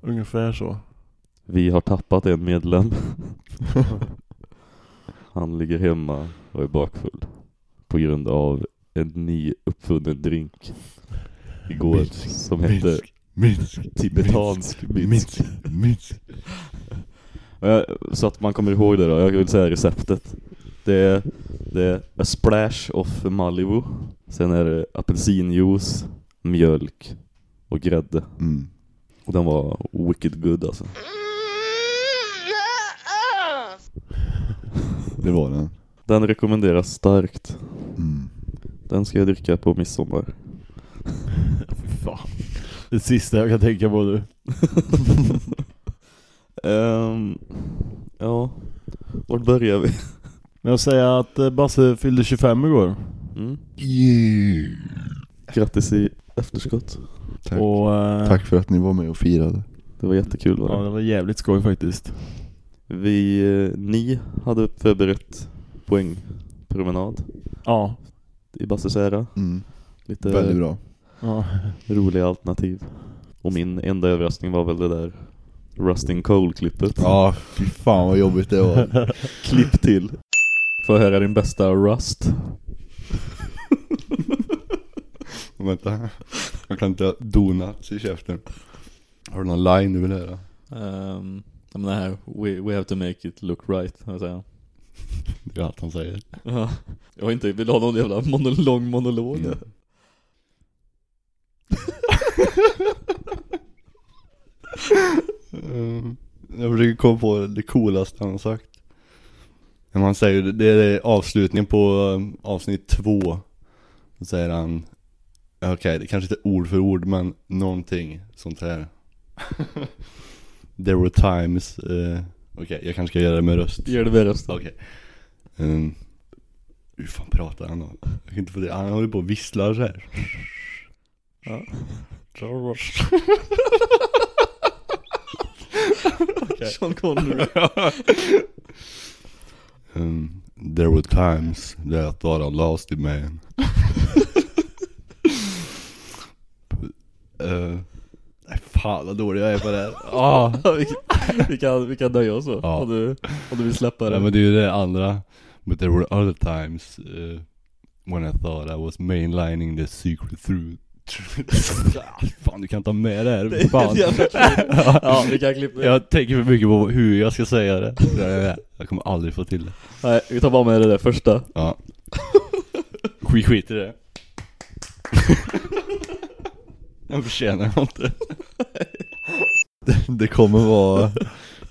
Ungefär så. Vi har tappat en medlem. Han ligger hemma och är bakfull. På grund av en ny uppfunnen drink. Igår Minsk, som hette Minsk, tibetansk minsk. Minsk, Minsk. Så att man kommer ihåg det då, jag vill säga receptet. Det är, det är a splash of Malibu. Sen är det apelsinjuice, mjölk och grädde. Mm. Och den var wicked good alltså. Det var den. Den rekommenderas starkt. Mm. Den ska jag dricka på midsommar. Fy fan. Det sista jag kan tänka på nu. Ehm, ja, vart börjar vi? Men jag säger att eh, Basse fyllde 25 igår. Mm. Yeah. Grattis i efterskott. Tack. Och, eh, Tack för att ni var med och firade. Det var jättekul va? Ja, det var jävligt skoj faktiskt. Vi, eh, ni hade förberett poängpromenad Ja. I Basses ära. Mm. Lite Väldigt bra. ja. roliga alternativ. Och min enda överraskning var väl det där Rusting Cole-klippet. Ja, fy fan vad jobbigt det var. Klipp till. Får jag höra din bästa Rust? Vänta. Jag kan inte ha donuts i käften. Har du någon line du vill höra? Um, det här, we, we have to make it look right, vad säger? Det är allt han säger. Ja. Jag har inte, vill ha någon jävla mono, lång monolog Mm. Mm. Jag försöker komma på det coolaste han har sagt. Men han säger, det är avslutningen på um, avsnitt två. Då säger han, okej det kanske inte är ord för ord men någonting sånt här. There were times, eh, okej jag kanske ska göra det med röst. Gör det med rösten. Okej. Um, hur fan pratar han då? Jag kan inte få det. Han håller på och visslar så här. Ja. Sean Connery. um, there were times that I thought I lost it man. uh, nej fan vad dålig jag är på det här. Ah. vi, vi, kan, vi kan nöja oss så. Ja. Om, du, om du vill släppa det. Ja men det är ju det andra. But there were other times uh, when I thought I was mainlining the secret through Fan du kan ta med det här, fan. ja, vi kan klippa. Jag tänker för mycket på hur jag ska säga det. Jag, jag kommer aldrig få till det. Nej, vi tar bara med det där första. Ja. Skit, skit i det. Jag förtjänar jag inte. det, det kommer vara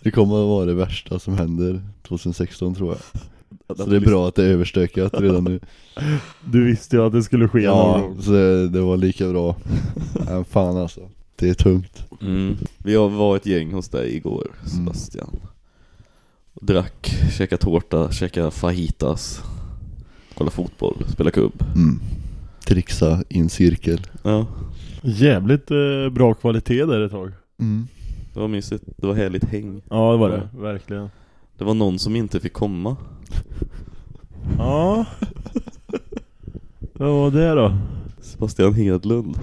Det kommer vara det värsta som händer 2016 tror jag. Så det är bra att det är överstökat redan nu. Du visste ju att det skulle ske någon Ja, gång. så det, det var lika bra. Ja, fan alltså. Det är tungt. Mm. Vi har var ett gäng hos dig igår, Sebastian. Drack, käkade tårta, käkade fajitas. Kolla fotboll, spela kubb. Mm. Trixa i en cirkel. Ja, Jävligt eh, bra kvalitet där ett tag. Mm. det var mysigt. Det var härligt häng. Ja det var det, verkligen. Det var någon som inte fick komma. Ja. Vad var det då? Sebastian Hedlund.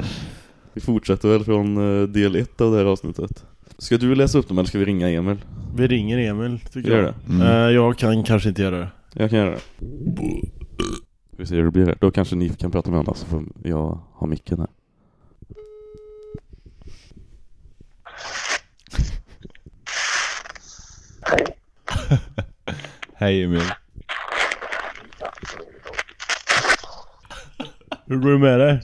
Vi fortsätter väl från eh, del ett av det här avsnittet. Ska du läsa upp dem eller ska vi ringa Emil? Vi ringer Emil, tycker Gör jag. det. Mm. Eh, jag kan kanske inte göra det. Jag kan göra det. Vi ser hur det blir här. Då kanske ni kan prata med honom så får jag ha micken här. Hej Emil. Hur går det med dig?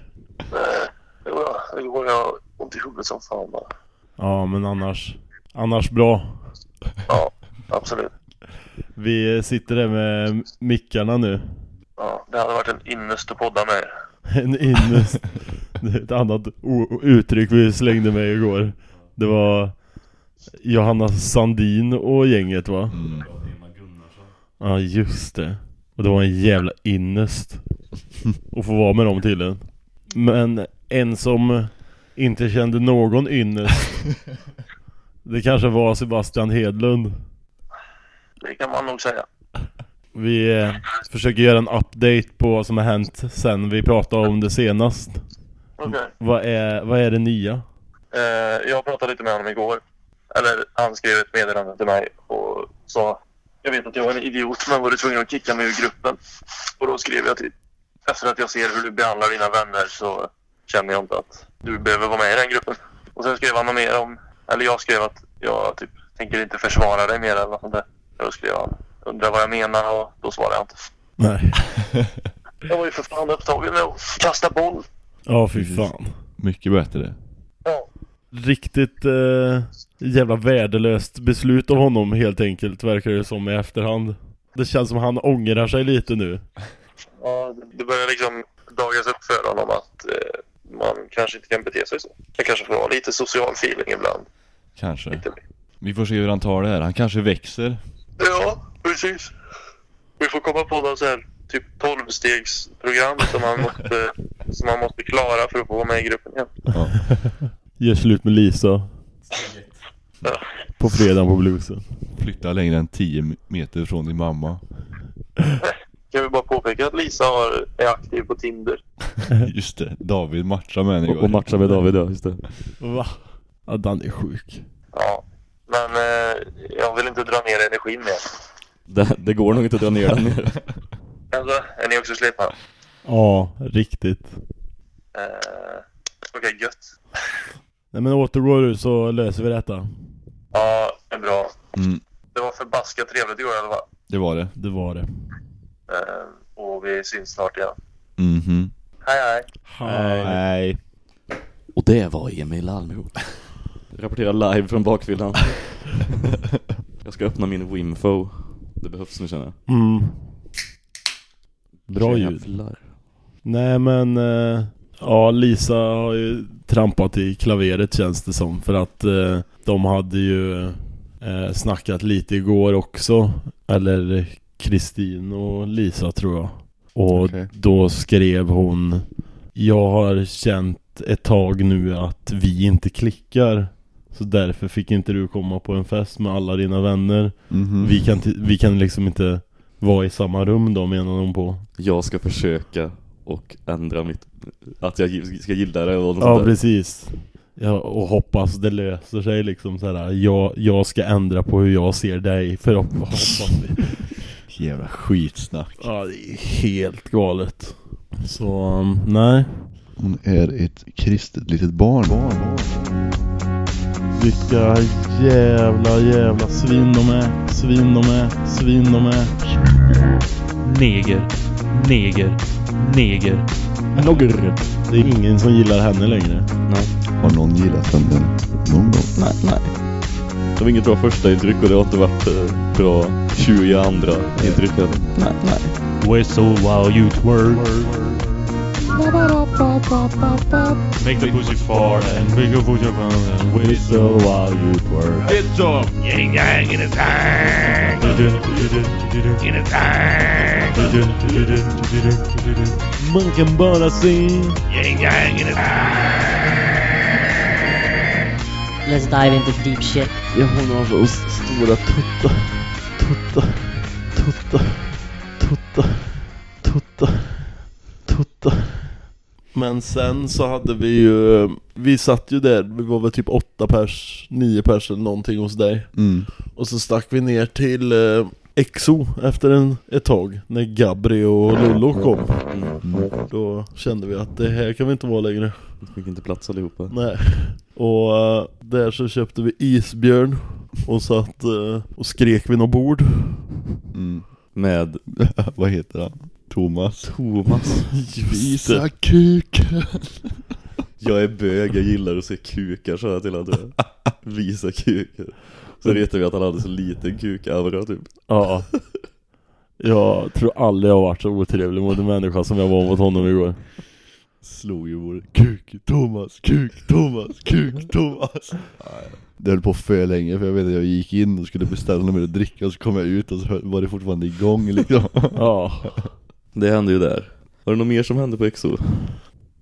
Det går jag har ont i huvudet som fan bara. Ja men annars, annars bra. Ja, absolut. Vi sitter där med mickarna nu. Ja, det hade varit en ynnest att podda med. En innest. Det är ett annat uttryck vi slängde med igår. Det var Johanna Sandin och gänget va? Mm. Ja just det. Och det var en jävla innest. Att få vara med dem tydligen. Men en som inte kände någon ynnest. Det kanske var Sebastian Hedlund. Det kan man nog säga. Vi eh, försöker göra en update på vad som har hänt sen vi pratade om det senast. Okej. Vad är, vad är det nya? Eh, jag pratade lite med honom igår. Eller han skrev ett meddelande till mig och sa Jag vet att jag är en idiot men var du tvungen att kicka mig ur gruppen. Och då skrev jag till Efter att jag ser hur du behandlar dina vänner så känner jag inte att du behöver vara med i den gruppen. Och sen skrev han något mer om Eller jag skrev att jag typ tänker inte försvara dig mer eller något sånt där. Då skrev han Undrar vad jag menar och då svarade jag inte. Nej. Jag var ju för fan upptagen med att kasta boll. Ja fy fan. Mycket bättre. Riktigt eh, jävla värdelöst beslut av honom helt enkelt verkar det som i efterhand. Det känns som han ångrar sig lite nu. Ja, det börjar liksom dagas upp för honom att eh, man kanske inte kan bete sig så. Man kanske får ha lite social feeling ibland. Kanske. Lite. Vi får se hur han tar det här. Han kanske växer. Ja, precis. Vi får komma på någon sån här typ 12-stegsprogram som man måste, som man måste klara för att få vara med i gruppen igen. Ja. Gör slut med Lisa. På fredagen på bluesen. Flytta längre än 10 meter från din mamma. Kan vi bara påpeka att Lisa har, är aktiv på Tinder. Just det. David matchade med henne Och, igår. och matcha med David, ja, just det. Va? Ja den är sjuk. Ja, men jag vill inte dra ner energin mer. Det, det går nog inte att dra ner den mer. Alltså, är ni också slipna? Ja, riktigt. Eh, Okej, gött. Nej men återgår du så löser vi detta. Ja, det är bra. Mm, Det var förbaskat trevligt igår i alla fall. det var det. Det var det. Eh, och vi syns snart igen. Mhm. Hej hej! Nej. Nej. Och det var Emil Almroth. Rapporterar live från bakfyllan. jag ska öppna min Wimfo. Det behövs nu känner jag. Mm. Bra ljud. Jävlar. Nej men, eh, ja Lisa har ju trampat i klaveret känns det som. För att eh, de hade ju eh, snackat lite igår också. Eller Kristin och Lisa tror jag. Och Okej. då skrev hon Jag har känt ett tag nu att vi inte klickar. Så därför fick inte du komma på en fest med alla dina vänner. Mhm. Vi kan, vi kan liksom inte vara i samma rum då menar hon på. Jag ska försöka och ändra mitt... Att jag ska gilla det och något Ja precis. Ja, Och hoppas det löser sig liksom sådär jag, jag ska ändra på hur jag ser dig För att hoppas Jävla skitsnack. Ja det är helt galet. Så um, nej. Hon är ett kristet litet barn. barn, barn. Vilka jävla jävla svin de är. Svin de är, svin de är Neger. Neger. Neger. Nogger Det är ingen som gillar henne längre Har någon gillat henne någon gång? Nej, nej Det var inget bra första intryck och det har inte varit eh, bra 20 andra intryck heller. Nej, nej Whistle while you twerk. Make the pussy fart and make your pussy fart and whistle while you twerk. Get some yin yang in a tank. In a tank. Man kan bara se Yin yang in a time Let's dive into deep shit. Ja hon har så stora tuttar Tuttar Tuttar Tuttar Tuttar Tuttar Men sen så hade vi ju Vi satt ju där, vi var väl typ åtta pers Nio pers eller någonting hos dig Mm. Och så stack vi ner till eh, Exo efter en, ett tag När Gabri och Lollo kom Då kände vi att det här kan vi inte vara längre Fick inte plats allihopa. Nej. Och eh, där så köpte vi isbjörn och satt eh, och skrek vid något bord. Mm. Med Vad heter han? Thomas. Thomas. Visa kuken. Jag är bög, jag gillar att se kukar sa jag till honom. Visa kukar. Så retade vi att han hade så liten kuk-aura typ. Ja. Jag tror aldrig jag har varit så otrevlig mot en människa som jag var mot honom igår. Slog ju vår kuk Thomas, kuk Thomas, kuk Thomas. Det höll på för länge för jag vet att jag gick in och skulle beställa mer att dricka och så kom jag ut och så var det fortfarande igång liksom. Ja. Det hände ju där. Var det något mer som hände på Exo?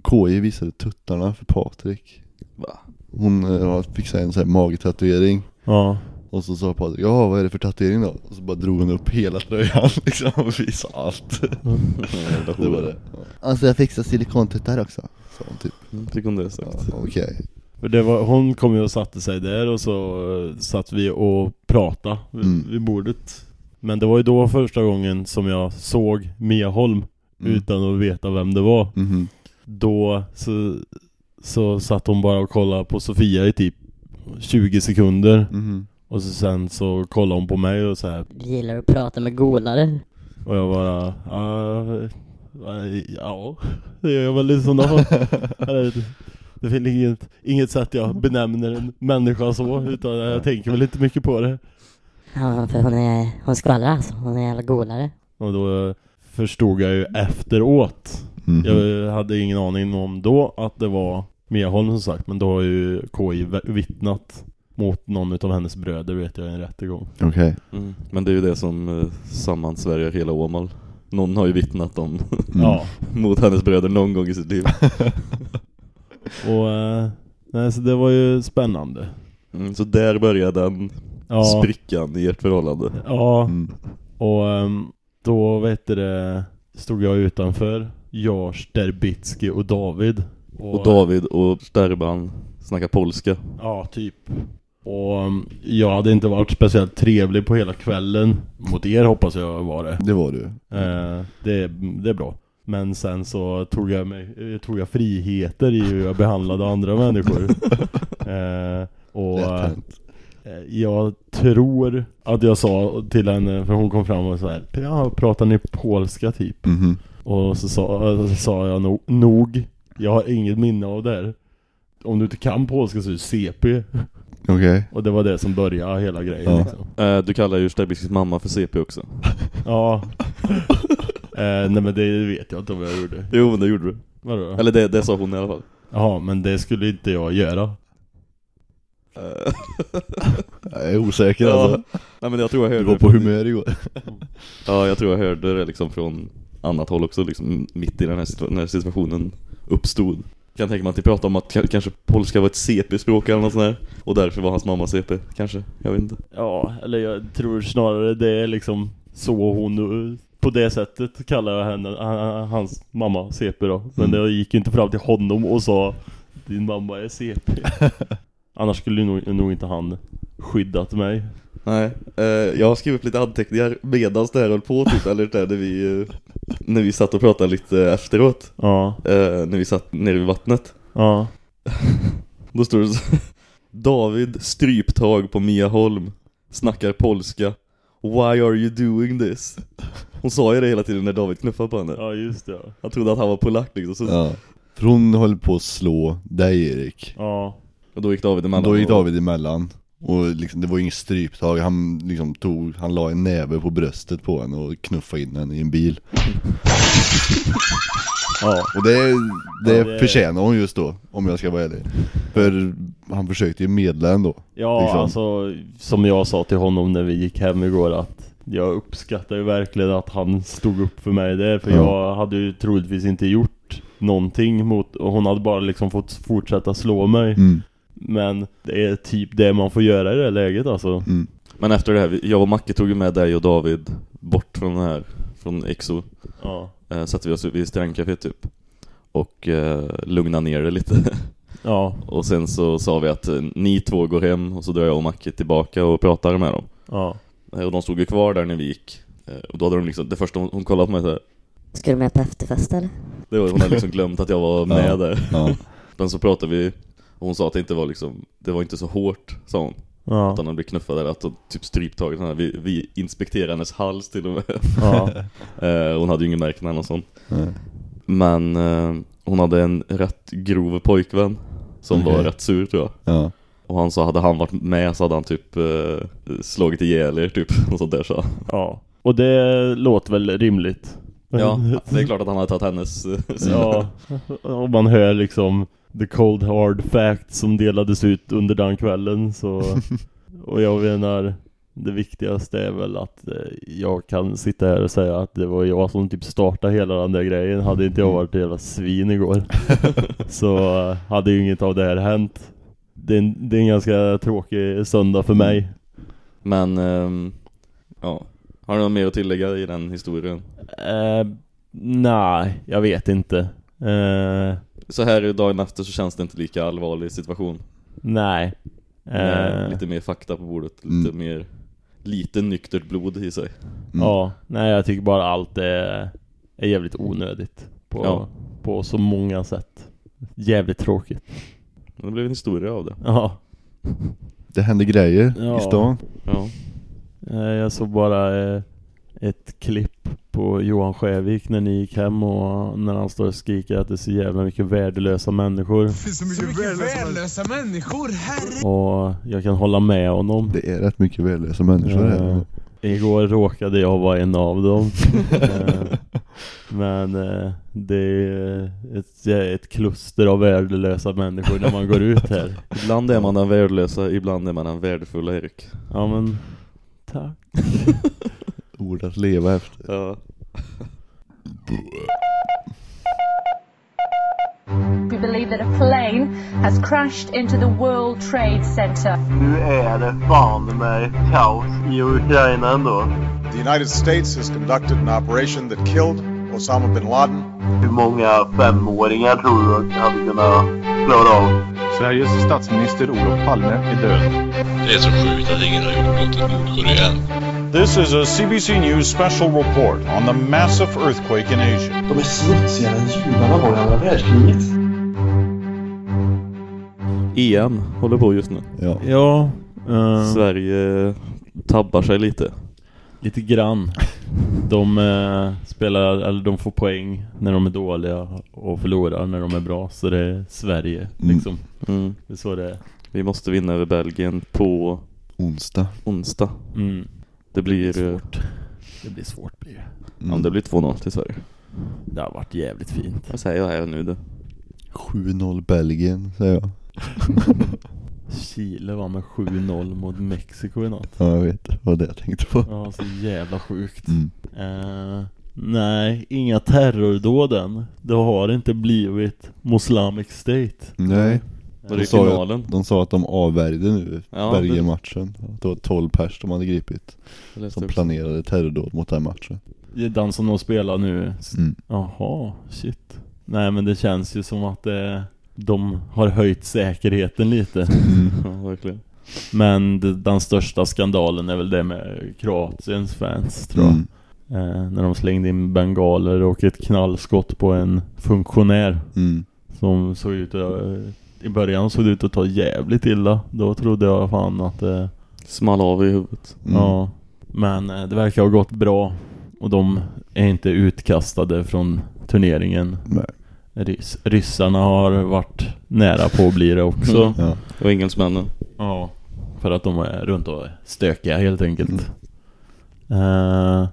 KJ visade tuttarna för Patrik. Va? Hon eh, fick sig en sån här magetatuering. Ja. Och så sa Patrik, ja vad är det för tatuering då? Och så bara drog hon upp hela tröjan liksom och visade allt. Det var det. Alltså jag fixar silikontuttar också. Sa hon typ. Mm, Fick hon det sagt? Ja, Okej. För det var, hon kom ju och satte sig där och så eh, satt vi och pratade vid, Mm. vid bordet. Men det var ju då första gången som jag såg Mia Holm Mm. utan att veta vem det var. Mhm. Då så, så satt hon bara och kollade på Sofia i typ 20 sekunder. Mhm. Och så sen så kollade hon på mig och så här. Gillar att prata med golare. Och jag bara, ja, ja, det gör jag väl liksom då. Eller, det finns inget, inget sätt jag benämner en människa så, utan jag tänker väl inte mycket på det. Ja, för hon är, hon skvallrar alltså. Hon är en jävla golare. Och då förstod jag ju efteråt. Mhm. Jag hade ingen aning om då att det var Mia Holm som sagt, men då har ju KI vittnat mot någon av hennes bröder vet jag i en rättegång. Okej. Mm. Men det är ju det som eh, sammansvärjer hela Åmål. Någon har ju vittnat om Mm. Mot hennes bröder någon gång i sitt liv. och eh, nej, så det var ju spännande. Mm, så där började den Ja, sprickan i ert förhållande. ja Mm. och ehm, då vet du det, stod jag utanför, jag, Sterbitsky och David. Och David och Sterban snackar polska. Ja, typ. Och um, jag hade inte varit speciellt trevlig på hela kvällen. Mot er hoppas jag var det. Det var du. Eh, det, det är bra. Men sen så tog jag, mig, eh, tog jag friheter i hur jag behandlade andra människor. eh, och jag tror att jag sa till henne, för hon kom fram och så här, ja, pratar ni polska typ? Mhm. Och så sa, så sa jag no, nog, jag har inget minne av det här. Om du inte kan polska så är du CP. Okej. Och det var det som började hela grejen Ja. liksom. Eh, du kallar ju Sterbikis mamma för CP också. Ja. eh, nej men det vet jag inte om jag gjorde. Jo, men det gjorde du. Vadå? Eller det, det sa hon i alla fall. Jaha, men det skulle inte jag göra. Eh, Jag är osäker ja. alltså. Nej men jag tror jag Du hörde var det på från- humör igår. Ja, jag tror jag hörde det liksom från annat håll också, liksom mitt i den här, situa- när situationen uppstod. Kan tänka mig att ni pratade om att ka- kanske polska var ett CP-språk eller något sånt där. Och därför var hans mamma CP, kanske. Jag vet inte. Ja, eller jag tror snarare det är liksom så hon på det sättet kallar jag henne hans mamma CP då. Men Mm. jag gick inte fram till honom och sa din mamma är CP. Annars skulle nog, nog inte han skyddat mig. Nej, eh, jag har skrivit lite anteckningar medans det här höll på typ, eller där när vi, eh, när vi satt och pratade lite efteråt. Ja, Eh, när vi satt nere vid vattnet. ja. Då står det så David stryptag på Mia Holm Snackar polska Why are you doing this? Hon sa ju det hela tiden när David knuffade på henne Ja, just det. Han trodde att han var polack liksom så, Ja. För hon höll på att slå dig Erik. Ja. Och då gick David emellan Då gick och- David emellan. Och liksom, det var inget stryptag, han liksom tog, han la en näve på bröstet på henne och knuffade in henne i en bil. Ja. Och det, det, Ja, det- förtjänar hon just då, om jag ska vara ärlig. För han försökte ju medla ändå. Ja, Liksom. alltså som jag sa till honom när vi gick hem igår att jag uppskattar ju verkligen att han stod upp för mig där för Ja. jag hade ju troligtvis inte gjort någonting mot och hon hade bara liksom fått fortsätta slå mig. Mm. Men det är typ det man får göra i det här läget alltså. Mm. Men efter det här, jag och Macke tog ju med dig och David Bort från den här Från Exo Ja. eh, Satte vi oss vid strandcafé typ Och eh, lugnade ner det lite Ja. Och sen så sa vi att eh, ni två går hem Och så drar jag och Macke tillbaka och pratar med dem Ja. Eh, Och de stod ju kvar där när vi gick Eh, Och då hade de liksom, det första hon, hon kollade på mig så här, Ska du med på efterfest eller? det var, Hon hade liksom glömt att jag var med Ja. där Ja. Men så pratade vi Och hon sa att det inte var liksom Det var inte så hårt, sa hon Ja. Han hade blivit knuffad där, att de typ stryptagit henne vi, vi inspekterade hennes hals till och med Ja. Eh, Hon hade ju ingen märken eller sånt Nej. Men eh, hon hade en rätt grov pojkvän Som var rätt sur tror jag Ja. Och han sa, hade han varit med så hade han typ eh, slagit ihjäl er typ Och sånt där så Ja. Och det låter väl rimligt. Ja, det är klart att han hade tagit hennes sida Ja, om man hör liksom the cold hard fact som delades ut under den kvällen så och jag menar det viktigaste är väl att eh, jag kan sitta här och säga att det var jag som typ startade hela den där grejen hade inte jag varit ett jävla svin igår. Så eh, hade ju inget av det här hänt. Det är, en, det är en ganska tråkig söndag för mig. Men, ehm, ja. Har du något mer att tillägga i den historien? eh, Nej, jag vet inte. Eh, Så här dagen efter så känns det inte lika allvarlig situation Nej Eh, Lite mer fakta på bordet, lite Mm. mer Lite nyktert blod i sig Mm. Ja, nej jag tycker bara allt är, är jävligt onödigt på, Ja. på så många sätt. Jävligt tråkigt. Men det blev en historia av det Ja, Det hände grejer Ja. i stan. Ja, eh, jag såg bara eh, ett klipp på Johan Skävik när ni gick hem och när han står och skriker att det är så jävla mycket värdelösa människor. Så mycket värdelösa människor, herre! Och jag kan hålla med honom. Det är rätt mycket värdelösa människor här. Eh, Igår råkade jag vara en av dem. Men eh, det är ett, ett kluster av värdelösa människor när man går ut här. ibland är man den värdelösa, ibland är man den värdefulla Erik Ja men, tack. Ord att leva efter. Ja We believe that a plane has crashed into the World Trade Center. Nu är det fan med kaos i Ukraina ändå. The United States has conducted an operation that killed Osama bin Laden. Hur många femåringar tror du hade kunnat klara av Sveriges statsminister Olof Palme är död. Det är så sjukt att ingen har gjort något Nordkorea än. This is a CBC News special report on the massive earthquake in Asia. De är smutsigare än judarna var i andra världskriget. EM håller på just nu. Ja. Ja. eh, Sverige tabbar sig lite. Lite grann. De eh, spelar, eller de får poäng när de är dåliga och förlorar när de är bra. Så det är Sverige liksom. Mm. Det är så det är. Vi måste vinna över Belgien på Onsdag. onsdag. Mm. Det blir... Det blir eh, svårt. Det blir svårt blir det. Ja, det blir 2-0 till Sverige. Det har varit jävligt fint. Vad säger jag här nu då? 7-0 Belgien, säger jag. Chile var med 7-0 mot Mexiko i natt. Ja, jag vet. Det var det jag tänkte på. Ja, så jävla sjukt. Mm. Eh, nej, inga terrordåd än. Det har inte blivit Islamic State. Nej. Var det De sa, att, de sa att de avvärjde nu Ja, Belgien-matchen. Att det var 12 pers de hade gripit. Som planerade terrordåd mot den matchen. Det är den som de spelar nu. Mm. Jaha, shit. Nej men det känns ju som att det, de har höjt säkerheten lite. Mm. Ja, verkligen. Men det, den största skandalen är väl det med Kroatiens fans tror jag. Mm. Eh, när de slängde in bengaler och ett knallskott på en funktionär. Mm. Som såg ut att, eh, i början såg det ut att ta jävligt illa. Då trodde jag fan att det, Small av i huvudet. Mm. ja. Men eh, det verkar ha gått bra. Och de är inte utkastade från turneringen. Nej. Rys ryssarna har varit nära på att bli det också. Ja. Och engelsmännen. Ja, för att de är runt och stökiga helt enkelt. Eh,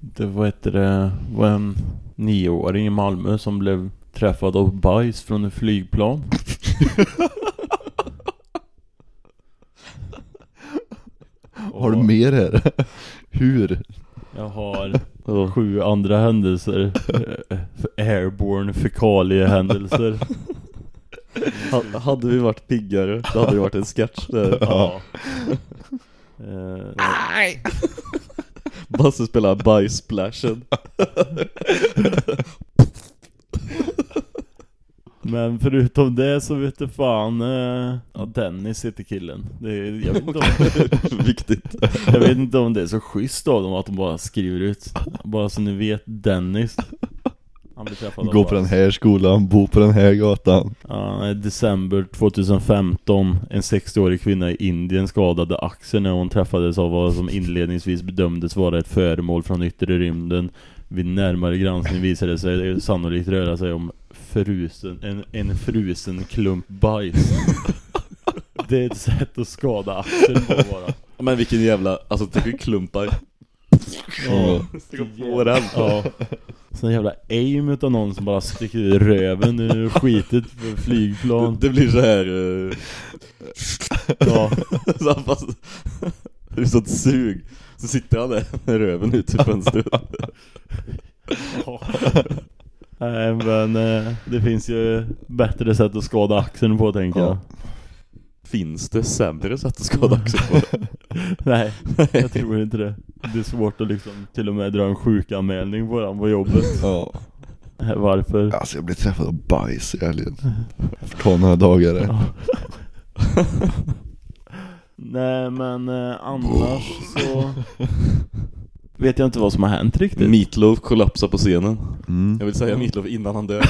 det var ett det var en nioåring i Malmö som blev träffad av bajs från ett flygplan. Har du mer här? Hur? Jag har sju andra händelser. Airborne fekaliehändelser. Ha- Hade vi varit piggare, då hade det varit en sketch där. Ja. Eh, Basse spelar bajssplashen. Men förutom det så vet du fan eh, Ja Dennis heter killen. Det är, jag, vet inte om, Viktigt. jag vet inte om det är så schysst av dem att de bara skriver ut. Bara så ni vet Dennis. Han blir träffad av Gå på den här skolan, bo på den här gatan. Ja, december 2015 En 60-årig kvinna i Indien skadade axeln när hon träffades av vad som inledningsvis bedömdes vara ett föremål från yttre rymden. Vid närmare granskning visade det sig sannolikt röra sig om frusen, en, en frusen klump bajs Det är ett sätt att skada axeln på bara Men vilken jävla, alltså tänk hur klumpar. Ja, på den. ja. Sån jävla aim utav någon som bara sticker ur röven ur skitet för flygplan Det blir så här. Uh... Ja. så han fast... Det är sånt sug. Så sitter han där med röven ut ur fönstret. Nej men eh, det finns ju bättre sätt att skada axeln på tänker jag Finns det sämre sätt att skada axeln på? Nej, jag tror inte det Det är svårt att liksom till och med dra en sjukanmälning på den på jobbet Ja. Eh, Varför? Alltså jag blev träffad av bajs i helgen. Får ta några dagar där. Nej men eh, annars så Vet jag inte vad som har hänt riktigt Meatloaf kollapsar på scenen. Mm. Jag vill säga Meatloaf innan han dör.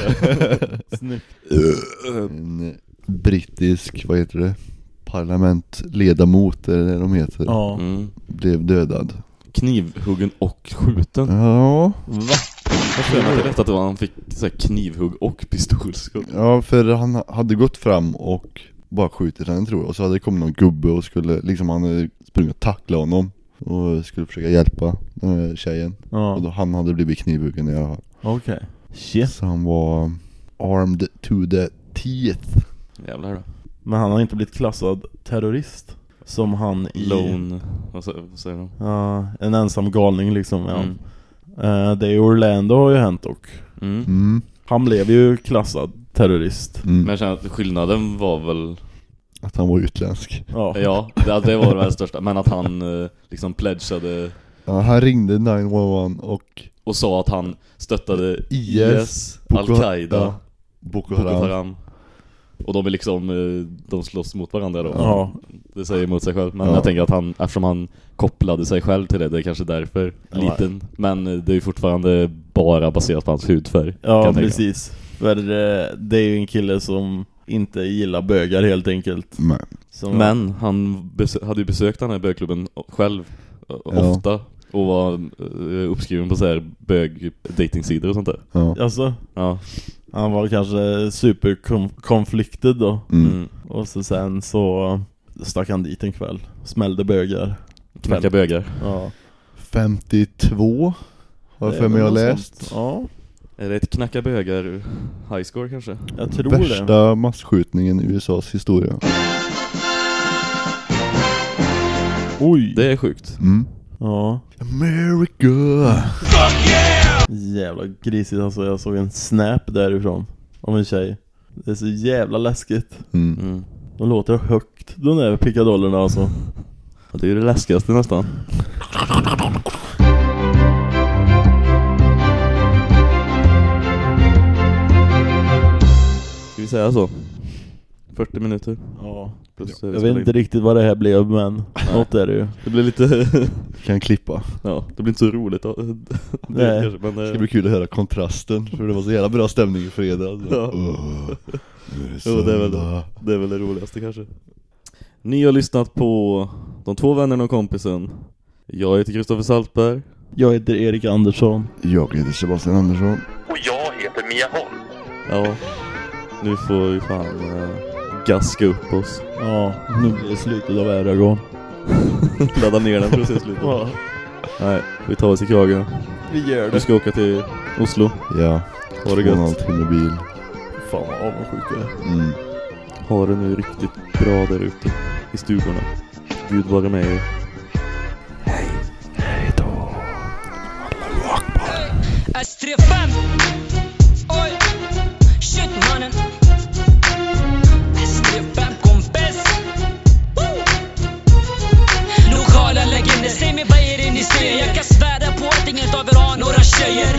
Snyggt En brittisk, vad heter det? Parlamentledamot, är det de heter? Ja Mm. Blev dödad. Knivhuggen och skjuten. Ja. Va? Jag tror jag rätt att det var han fick så här knivhugg och pistolskott. Ja, för han hade gått fram och bara skjutit henne tror jag. Och så hade det kommit någon gubbe och skulle, liksom han hade sprungit och tackla honom. Och skulle försöka hjälpa den här tjejen. Ja. Och då han hade blivit knivhuggen i alla fall. Okej Shit Så han var armed to the teeth. Jävlar då. Men han har inte blivit klassad terrorist Som han i Lone, vad säger, vad säger de? Ja, en ensam galning liksom ja. Mm. Eh, Det i Orlando har ju hänt dock Mm. Mm. Han blev ju klassad terrorist Mm. Men jag känner att skillnaden var väl Att han var utländsk. Ja, Ja, det, det var det väl största Men att han eh, liksom pledgade Ja, han ringde 911 och Och sa att han stöttade IS, Al-Qaida ja, Boko Boko Haram. Haram Och de är liksom, eh, de slåss mot varandra då. Ja. Det säger emot sig själv. Men Ja. jag tänker att han, eftersom han kopplade sig själv till det, det är kanske därför Ja. liten. Men eh, det är ju fortfarande bara baserat på hans hudfärg. Ja, precis. För det är ju en kille som inte gillar bögar helt enkelt. Nej. Som, Men han hade ju besökt den här bögklubben själv Ja. ofta. Och var uppskriven på så här bög-datingsidor och sånt där. Ja. Alltså, Ja. han var kanske superkonfliktad då. Mm. Mm. Och så sen så stack han dit en kväll. Smällde bögar. Knacka bögar. Ja. 52 har för mig jag läst. sånt. Ja, Är det ett knacka bögar high score kanske? jag tror det. Värsta massskjutningen i USAs historia. Oj! Det är sjukt. Mm. Ja. America! Jävla grisigt alltså. Jag såg en snap därifrån. Om en tjej. Det är så jävla läskigt. Mm. Mm. De låter högt. De där pickadollerna alltså. Ja, det är ju det läskigaste nästan. Säga så? 40 minuter. Ja. Plus, Jag vet in. inte riktigt vad det här blev men något är det ju. Det blir lite... Kan klippa. ja, det blir inte så roligt. Nej. kanske, men, Det eh, ska bli kul att höra kontrasten, för det var så jävla bra stämning i fredags. Ja. Är det Jo, det är, väl, det är väl det roligaste kanske. Ni har lyssnat på De två vännerna och kompisen. Jag heter Kristoffer Saltberg. Jag heter Erik Andersson. Jag heter Sebastian Andersson. Och jag heter Mia Holm. Ja, nu får vi fan äh, gaska upp oss. Ja, nu blir det slutet av Eragon. Ladda ner den för att se slutet. Ja, Nej, vi tar oss i kragen. vi gör Du det. ska åka till Oslo. Ja, Ha det en gött. timme bil. Fan vad avundsjuk jag är. Mm. Ha det nu riktigt bra där ute i stugorna. Gud vare med er. S35 Oj, shit mannen S35 Mannen! SD5 kompis! Lokala legender, säg mig vad är det ni ser? Jag kan svära på att ingen av er har några tjejer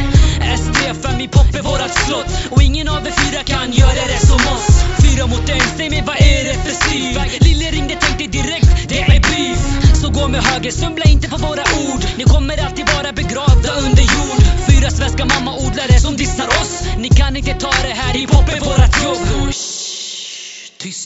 SD5 i pop är vårat slott Och ingen av er fyra kan göra det som oss Fyra mot en, säg mig vad är det för stil? Lille ringde, tänkte direkt, det är beef Så gå med höger, snubbla inte på våra ord Ni kommer alltid vara begravda under jord Fyra svenska mammaodlare som dissar oss Ni kan inte ta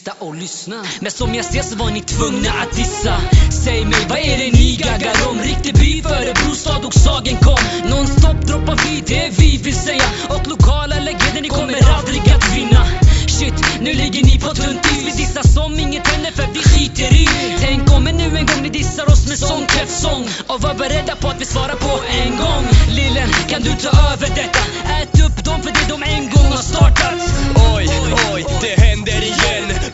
sitta och lyssna. Men som jag ser så var ni tvungna att dissa. Säg mig, vad är det ni gaggar om? Riktig by före Brostad och Sagen kom. Non-stop droppar vi det vi vill säga. Och lokala legender, ni kommer aldrig att vinna. Shit, nu ligger ni på tunt is. Vi dissar som inget händer för vi skiter i. Tänk om nu en gång ni dissar oss med sång träff sång Och var beredda på att vi svarar på en gång. Lillen, kan du ta över detta? Ät upp dem för det de en gång har startat. Oj, oj, det händer igen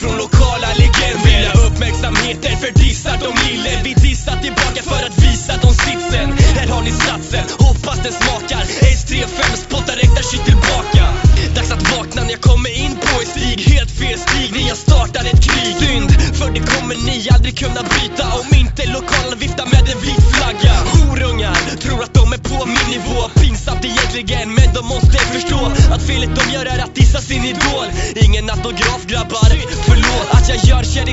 från lokala legender. Vill ha uppmärksamheten för dissar de lille Vi dissar tillbaka för att visa de sitsen. Här har ni satsen, hoppas den smakar. S35 spottar äkta shit tillbaka. Dags att vakna när jag kommer in på en stig Helt fel stig när jag startar ett krig. Synd, för det kommer ni aldrig kunna bryta. Om inte lokalen viftar med en vit flagga. Horungar tror att de är på min nivå. Pinsamt egentligen, men de måste förstå Att felet de gör är att dissa sin idol. Ingen autograf grabbar,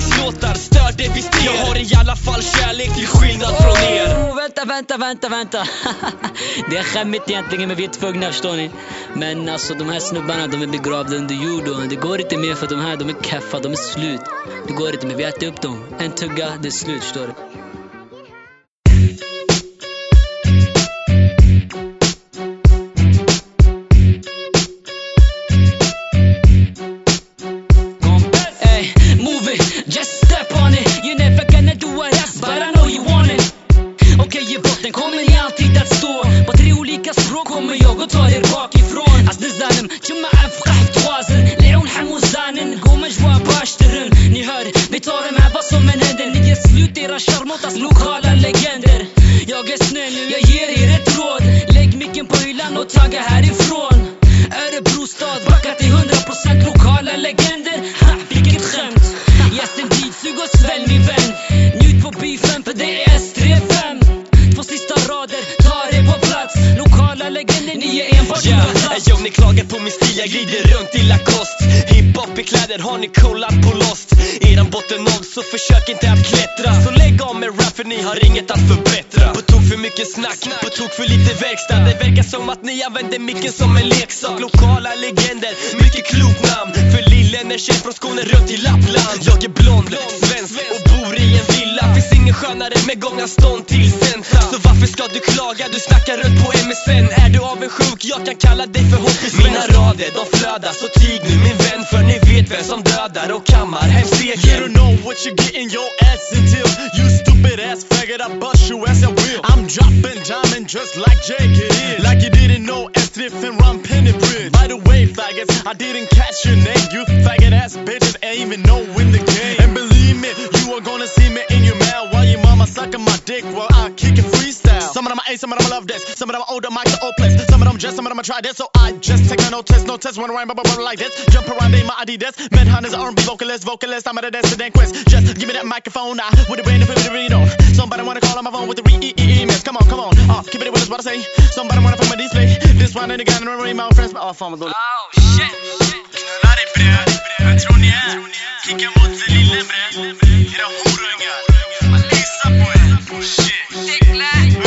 kärlekslåtar Stör det visst er Jag har i alla fall kärlek till skillnad från er Oh, vänta, vänta, vänta, vänta. det är skämmigt egentligen, men vi är tvungna, förstår ni? Men alltså, de här snubbarna, de är begravda under jord och det går inte mer för de här, de är keffa, de är slut. Det går inte mer, vi äter upp dem. En tugga, det är slut, förstår du? أصل الظالم جماعة في قحط توازن som att ni använder micken som en leksak. Lokala legender, mycket klokt namn. För lillen är tjej från Skåne runt till Lappland. Jag är blond, svensk och bor i en villa. Finns ingen skönare med gångavstånd till centra Så varför ska du klaga? Du snackar runt på MSN Är du avundsjuk? Jag kan kalla dig för hoppis. Mina rader, de flödar, så tig nu min vän För ni vet vem som dödar och kammar hem segern You don't know what you're getting your ass until You stupid ass faggot, I bust you as I will I'm dropping diamond just like Jake know S3 and Ron Penny Bridge By the way faggots, I didn't catch your name. You faggot ass bitches ain't even know in the game. And believe me, you are gonna see me in your mail While your mama sucking my dick while I kick it freestyle. Some of them I hate, some of them I love this Some of them I older, mic the old place Some of them just, some of them I try this. So I just take no test, no test Wanna rhyme, blah, blah, blah, like this. Jump around in my Adidas. Manhunt is R&B vocalist, vocalist. I'm at a dance quest. Just give me that microphone. I with a brain to put it read on Somebody wanna call on my phone with the re e e emails Come on, come on, uh, keep it with us what I say. Somebody wanna put my display. This one and the guy and the my friends. Oh fan vad dåligt Oh shit! Knulla dig bre, vem tror ni är? Kicka mot lille bre, era horungar Man lyssnar på er